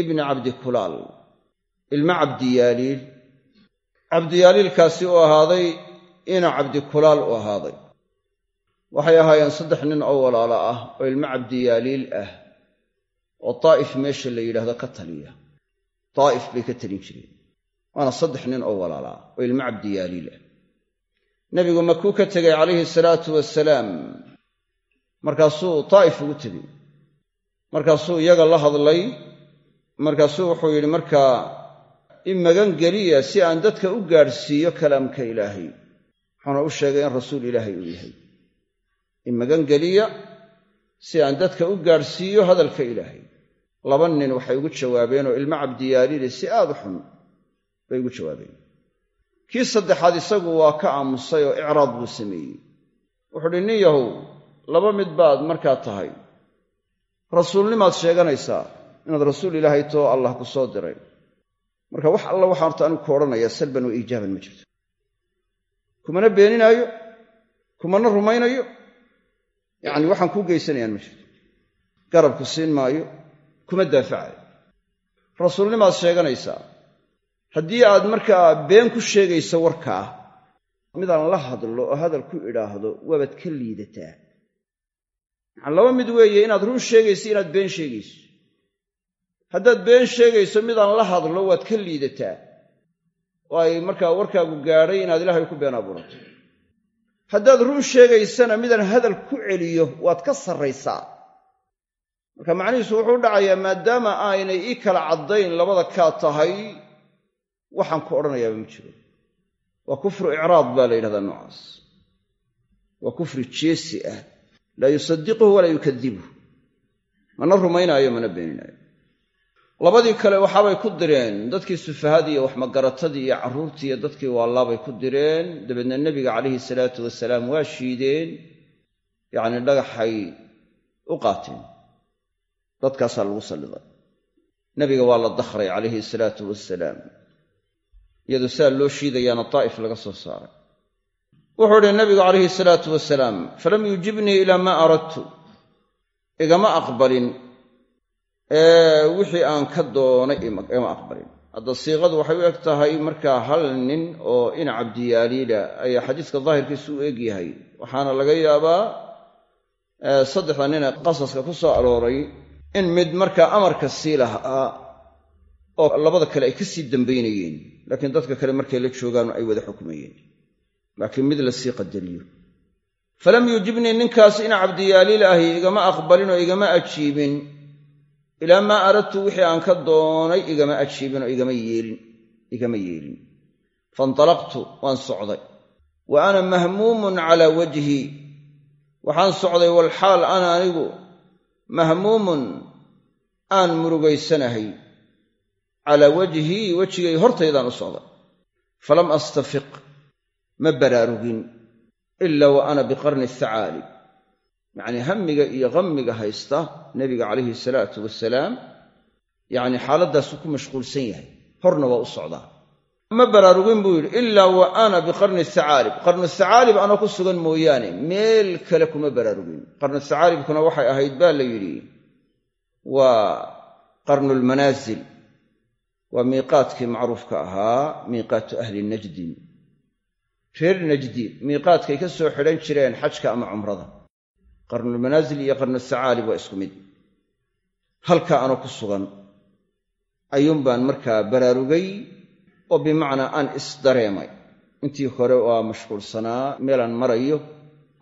ibni cabdi kulaal. Ilma cabdi yaaliil cabdiyaaliilkaasi u ahaaday ina cabdi kulaal u ahaaday waxay ahaayeen saddex nin oo walaalo ah oo ilmo cabdiyaaliil ah oo daa'if meesha la yidhaahdo ka taliya. Daa'if bay ka talin jireen. Waana saddex nin oo walaalo ah oo ilmo cabdiyaaliil ah. Nebigu makuu ka tegay calayhi salaatu wasalaam markaasuu daa'if ugu tegey markaasuu iyaga la hadlay. Markaasuu wuxuu yidhi markaa in magan geliya si aan dadka u gaadhsiiyo kalaamka ilaahay. Wuxuuna u sheegay in rasuul ilaahay uu yahay in magan geliya si aan dadka u gaadhsiiyo hadalka ilaahay. Laba nin waxay ugu jawaabeen oo ilmo cabdiyaaliili si aad u xun bay ugu jawaabeen. Kii saddexaad isagu waa ka aamusay oo icraad buu sameeyey. Wuxuu uhi nin yahow laba mid baad markaa tahay. Rasuulnimaad sheeganaysaa inaad rasuul ilaahay too allah ku soo diray. Marka wax alla waxaan horta anigu ku odhanayaa salban wa iijaaban ma jirto. Kumana beeninaayo kumana rumaynayo yacni waxaan kuu geysanayaan ma jirto. Garabku siin maayo kuma daafacayo. Rasuulnimaad sheeganaysaa haddii aad markaa been ku sheegayso warkaa midaan la hadlo oo hadal ku idhaahdo waabaad ka liidataa. Maxaa laba mid weeye inaad run sheegayso inaad been sheegayso. Haddaad been sheegayso midaan la hadlo waad ka liidataa. Oo ay markaa warkaagu gaadhay inaad ilaahay ku been abuurato haddaad run sheegaysana midaan hadal ku celiyo waad ka sarraysaa. Marka macnihiisu wuxuu dhacayaa maadaama aanay ii kala caddayn labada kaa tahay waxaan ku odhanayaaba ma jiro. Waa kufru icraad baa la yidhahdaa noocaas. Waa kufri jeesi ah. Laa yusadiquhu walaa yukadibuhu mana rumaynaayo mana beeninaayo labadii kale waxaabay ku direen dadkii sufahadii iyo waxmagaratadii iyo carruurtii iyo dadkii waallaabay ku direen. Dabeedna nebiga calayhi salaatu wasalaam waa shiideen yacni dhagaxay u qaateen. Dadkaasaa lagu salliday nebiga waa la dakhray calayhi salaatu wasalaam iyadoo saa loo shiidayaana daa'if laga soo saaray. Wuxuu idhi nabigu calayhi salaatu wasalaam falam yujibnii ilaa maa aradtu igama aqbalin wixii aan ka doonay igama aqbalin. Hadda siiqadu waxay u eg tahay markaa hal nin oo ina cabdiyaaliila ayaa xadiiska daahirkiisu u eg yahay. Waxaana laga yaabaa saddexda nine qasaska ku soo arooray in mid markaa amarka sii lahaa oo labada kale ay ka sii dambaynayeen. Laakiin dadka kale markay la joogaan ay wada xukumayeen. Laakiin mid la sii qadariyo. Falam yujibnii ninkaas ina cabdiyaaliil ahi igama aqbalin oo igama ajiibin ilaa maa aradtu wixii aan ka doonay igama ajiibin oo igama yeelin faintalaqtu waan socday. Wa ana mahmuumun calaa wajhi. Waxaan socday walxaal ana anigu mahmuumun aan murugaysanahay. Calaa wajhii wejigay hortaydaan u socday. Falam astafiq ma baraarugin ila wa ana biqarni athacaalib yacnii hammiga iyo hammiga haysta nebiga calayhi salaatu wasalaam yacni xaaladdaasuu ku mashquulsan yahay horna waa u socdaa. Ma baraarugin buu yidhi ilaa wa ana biqarni athacaalib qarnu thacaalib anoo ku sugan mooyaane meel kale kuma baraarugin. Qarnu thacaalibkuna waxay ahayd baa la yidhi waa qarnulmanaasil waa miiqaadkii macruufka ahaa miiqaatu ahli najdin reer najdi miiqaadkay ka soo xidhan jireen xajka ama cumrada qarnulmanaasil iyo qarnusacaalib waa isku mid. Halkaa anoo ku sugan ayuunbaan markaa baraarugay oo bimacnaa aan isdareemay intii hore waa mashquulsanaa meelaan marayo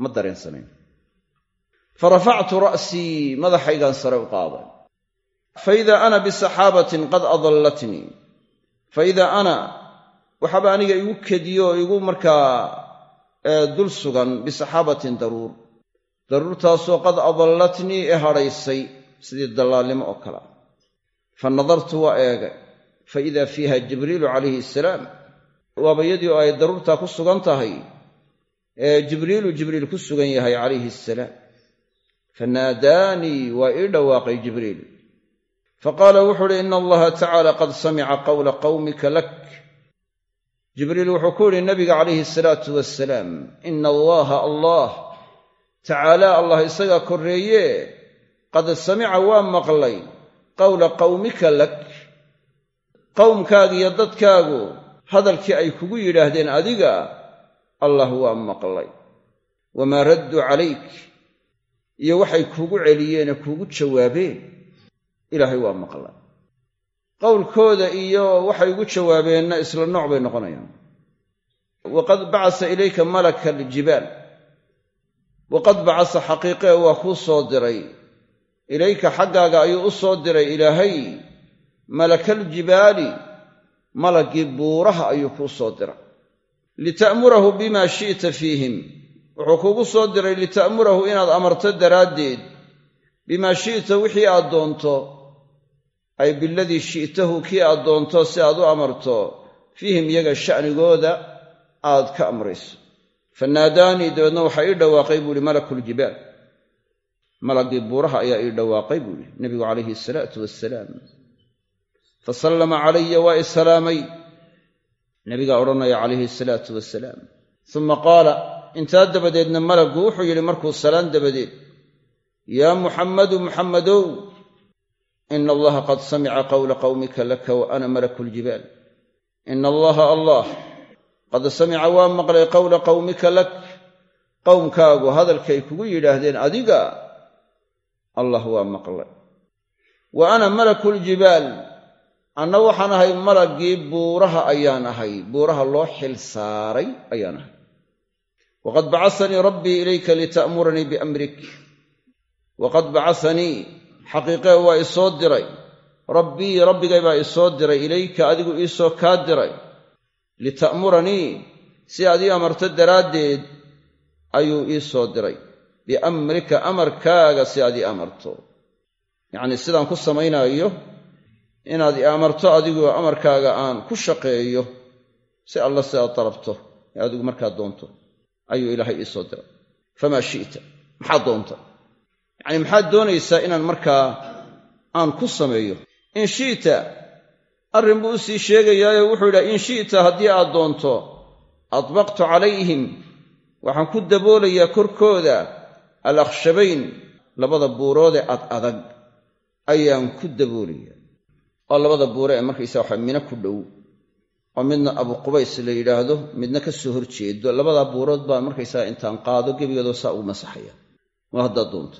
ma dareensanayn fa rafactu ra'sii madaxaygaan sare u qaaday. Fa idaa ana bisaxaabatin qad adallatnii. Fa idaa ana waxaaba aniga igu kediyo igu markaa dul sugan bisaxaabatin daruur daruurtaasoo qad adallatnii e hadhaysay sidii dallaalnimo oo kale. Fa nadartu waa eegay fa idaa fiiha jibriilu calayhi asalaam waaba yadii oo ay daruurtaa ku sugan tahay ee jibriilu jibriil ku sugan yahay calayhi asalaam fa naadaanii waa ii dhawaaqay jibriil. Faqaala wuxuu uhi ina allaha tacaala qad samica qawla qawmika lak. Jibriil wuxuu ku yidhi nabiga calayhi asalaatu wasalaam ina allaha allah tacaala allah isagaa korreeye qad samica waa maqlay qawla qawmika lak qowmkaaga iyo dadkaagu hadalkii ay kugu yidhaahdeen adiga allah waa maqlay. Wamaa radduu calayk iyo waxay kuugu celiyeene kuugu jawaabeen ilaahay waa maqlay. Qowlkooda iyo waxay ugu jawaabeenna isla nooc bay noqonayaan. Waqad bacasa ilayka malaka aljibaal waqad bacasa xaqiiqee waa kuu soo diray. Ilayka xaggaaga ayuu u soo diray ilaahay. Malakaljibaali malaggii buuraha ayuu kuu soo diray. Lita'murahu bimaa shi'ta fiihim. Wuxuu kuugu soo diray lita'murahu inaad amarto daraaddeed. Bimaa shi'ta wixii aad doonto ay biladii shi'tahu kii aad doonto si aad u amarto fiihim iyaga sha'nigooda aad ka amrayso fanaadaanii dabeedna waxaa ii dhawaaqay buu ihi malakuljibaal malaggii buuraha ayaa ii dhawaaqay buu ihi nebigu calayhi asalaatu wassalaam. Fa sallama calaya waa i salaamay. Nebigaa odhanaya calayhi asalaatu wasalaam uma qaala intaa dabadeedna malaggu wuxuu yidhi markuu salaan dabadeed yaa muxammadu muxammadow ina allaha qad samica qawla qawmika laka wa ana malaku ljibaal ina allaha allah qad samica waa maqlay qowla qawmika lak qowmkaagu hadalkay kugu yidhaahdeen adiga allah waa maqlay. Wa ana malakuljibaal anna waxaan ahay malaggii buuraha ayaan ahay buuraha loo xil saaray ayaan ahay. Waqad bacasanii rabbii ilayka lita'muranii biamrik waqad bacasanii xaqiiqee waa isoo diray. Rabbii rabbigay baa isoo diray ilayka adigu iisoo kaa diray lita'muranii si aad ii amarto daraaddeed ayuu ii soo diray. biamrika amarkaaga si aad ii amarto. yacnii sidaan ku samaynaayo inaad i amarto adigu amarkaaga aan ku shaqeeyo si alla sidaad dalabto ee adigu markaa doonto ayuu ilaahay ii soo diray. Famaa shi'ta maxaad doonta? Yacnii maxaad doonaysaa inaan markaa aan ku sameeyo? In shi'ta arrin buu sii sheegayaayo wuxuu yidhaha in shi'ta haddii aad doonto adbaqtu calayhim waxaan ku daboolayaa korkooda alakhshabayn labada buuroodee ad adag ayaan ku daboolayaa. Oo labada buure ee markaysaa waxa mino ku dhow oo midna abuqubays la yidhaahdo midna ka soo hor jeedo labadaa buurood baan markaysaa intaan qaado gebigeedoo saa ugu masaxaya. Waa haddaad doonto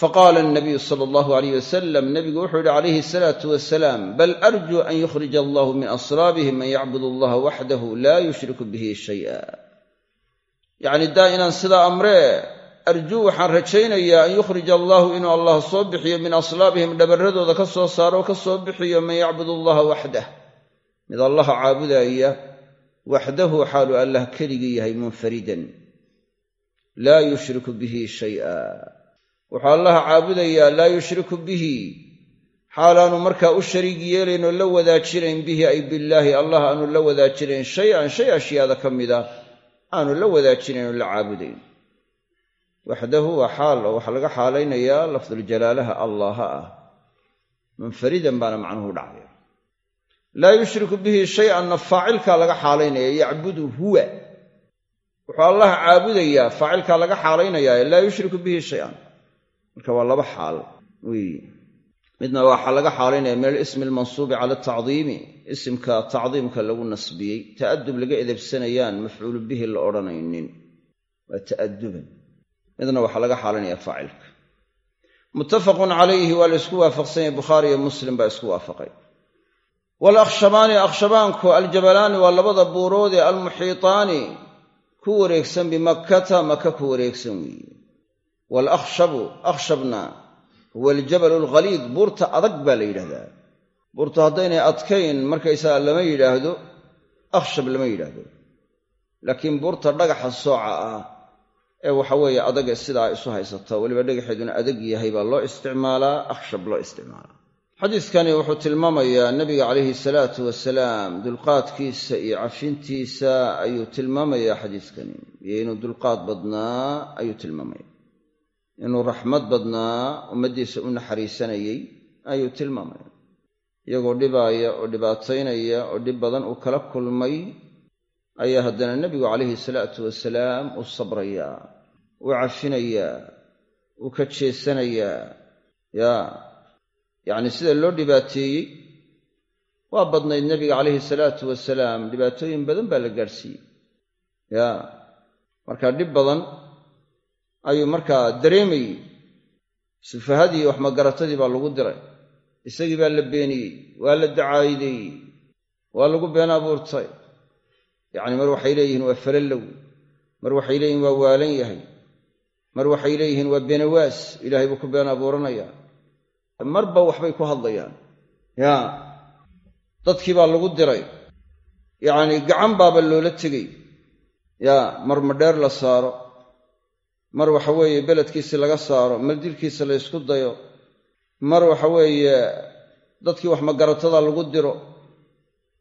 faqaala alnabiyu sala allahu alayh wasalam nebigu wuxuu yidhi calayhi asalaatu wasalaam bal arjuu an yukhrija allahu min aslaabihim man yacbud allaha waxdahu laa yushriku bihi shay'a yacni daa inaan sidaa amree arjuu waxaan rajaynayaa an yukhrija allaahu inuu allah soo bixiyo min aslaabihim dhabarradooda ka soo saaro ka soo bixiyo man yacbud allaha waxdah mid allaha caabudaaya waxdahu xaalu allah keligii yahay munfaridan laa yushriku bihi shay'a wuxuu allaha caabudayaa laa yushriku bihi. Xaalaanu markaa u shariig yeelayn oo la wadaajinayn bihi ay billaahi allah aanu la wadaajinayn shay-an shay ashyaada ka mida aanu la wadaajinayn oo la caabudayn. Waxdahu waa xaal oo waxaa laga xaalaynayaa lafduljalaalaha allaha ah. Munfaridan baana macnuhu dhacaya laa yushriku bihi shay-anna faacilkaa laga xaalaynaya yacbudu huwa. Wuxuu allah caabudayaa faacilkaa laga xaalaynayaa laa yushriku bihi shay-an marka waa laba xaal weeye midna waxaa laga xaalaynaya min alismi almansuubi cala atacdiimi isimka tacdiimka lagu nasbiyey. Ta'adub laga edebsanayaan mafcuulu bihi la odhanaynin. Waa ta'aduban midna waxaa laga xaalanaya faacilka. Muttafaqun calayhi waa la isku waafaqsan yahay bukhaari iyo muslim baa isku waafaqay. Walakhshabaani akhshabaanku aljabalaani waa labada buuroodee almuxiitaani ku wareegsan bimakkata maka ku wareegsan weeye waalakhshabu akhshabna huwa aljabalu alghaliid buurta adag baa la yidhahdaa buurtu haddaynay adkayn markaysaga lama yidhaahdo akhshab lama yidhaahdo laakiin buurta dhagaxa sooca ah ee waxa weeye adage sidaa isu haysata weliba dhagaxeeduna adag yahay baa loo isticmaalaa akhshab loo isticmaalaa xadiiskani wuxuu tilmaamayaa nebiga calayhi salaatu wasalaam dulqaadkiisa iyo cafintiisa ayuu tilmaamayaa xadiiskani iyo inuu dulqaad badnaa ayuu tilmaamaya inuu raxmad badnaa ummaddiisa u naxariisanayey ayuu tilmaamaya. Iyagoo dhibaaya oo dhibaataynaya oo dhib badan uu kala kulmay ayaa haddana nebigu calayhi salaatu wasalaam u sabrayaa u cafinayaa u ka jeesanayaa. Yaa yacni sida loo dhibaateeyey waa badnayd nebiga calayhi salaatu wasalaam. Dhibaatooyin badan baa la gaadhsiiyey. Yaa marka dhib badan ayuu markaa dareemayey. Sufahadii waxmagaratadii baa lagu diray. Isagii baa la beeniyey waa la dacaayideeyey waa lagu been abuurtay. Yacni mar waxay leeyihiin waa falallow mar waxay leeyihiin waa waalan yahay mar waxay leeyihiin waa beenawaas ilaahay buu ku been abuuranayaa. Marba waxbay ku hadlayaan. Yaa dadkii baa lagu diray. Yacni gacan baaba loola tegey. Yaa mar madheer la saaro mar waxa weeye beledkiisi laga saaro mar dilkiisa la ysku dayo mar waxa weeye dadkii wax magaratada lagu diro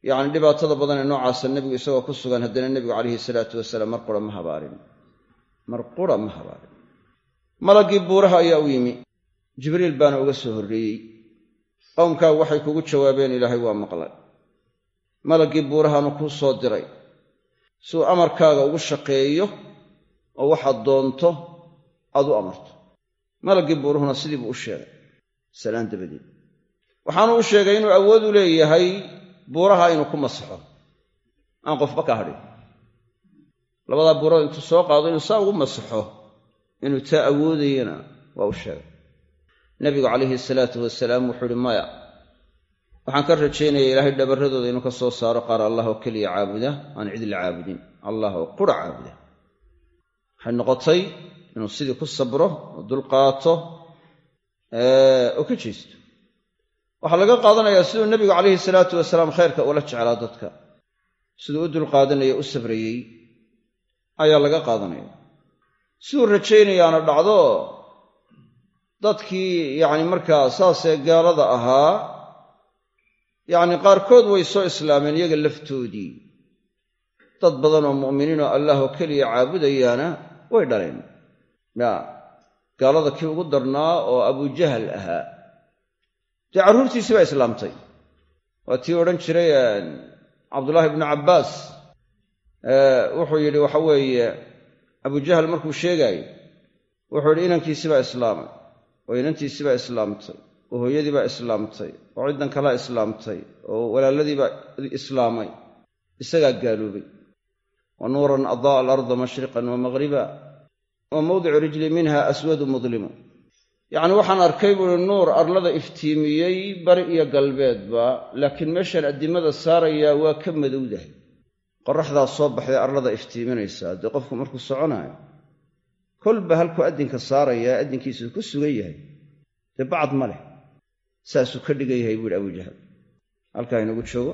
yacni dhibaatada badan ee noocaasa nebigu isagoo ku sugan haddana nebigu calayhi salaatu wasalaam mar qura ma habaarin. Mar qura ma habaarin. Malaggii buuraha ayaa u yimi. Jibriil baana uga soo horreeyey. Qowmkaagu waxay kugu jawaabeen ilaahay waa maqlay. Malaggii buurahaanu kuu soo diray. Si uu amarkaaga ugu shaqeeyo oo waxaad doonto aad u amarto malaggii buuruhuna sidii buu u sheegay salaan dabadeed. Waxaanu u sheegay inuu awood u leeyahay buuraha inuu ku masaxo. Aan qofba ka hadhin. Labadaa buurood intuu soo qaado inuu saa ugu masaxo inuu taa awoodayana waa u sheegay. Nebigu calayhi salaatu wasalaam wuxuu ihi maya waxaan ka rajaynaya ilaahay dhabarradooda inuu ka soo saaro qaar allah oo keliya caabuda aan cid la caabudin. Allah oo qura caabuda waxay noqotay inuu sidii ku sabro oo dulqaato oo ka jeesto. Waxaa laga qaadanayaa siduu nebigu calayhi salaatu wasalaam khayrka ula jeclaa dadka. Siduu u dulqaadanaya u sabrayey ayaa laga qaadanaya. Siduu rajaynayaana dhacdo dadkii yacni markaa saasee gaalada ahaa yacni qaarkood way soo islaameen iyaga laftoodii. Dad badan oo mu'miniinoo allah oo keliya caabudayaana way dhaleen. Ya gaalada kii ugu darnaa oo abujahal ahaa dee carruurtiisii baa islaamtay. Waa tii odhan jiray cabdullaahi ibnu cabbaas. Wuxuu yidhi waxa weeye abujahal markuu sheegaayo wuxuu yidhi inankiisii baa islaamay oo inantiisii baa islaamtay oo hooyadii baa islaamtay oo ciddan kalaa islaamtay oo walaaladii baa islaamay isagaa gaaloobay wa nuuran adaa alarda mashriqan wa maghriba wa mawdicu rijli minha aswadu mudlimu. Yacni waxaan arkay buuhi nuur arlada iftiimiyey bari iyo galbeedba laakiin meeshaan addimada saarayaa waa ka madowdahay. Qoraxdaa soo baxday arlada iftiiminaysaa dee qofku markuu soconaayo kolba halkuu addinka saarayaa addinkiisu ku sugan yahay. Dee bacad ma leh saasuu ka dhigan yahay buu yidhi abujahal halkaa inagu joogo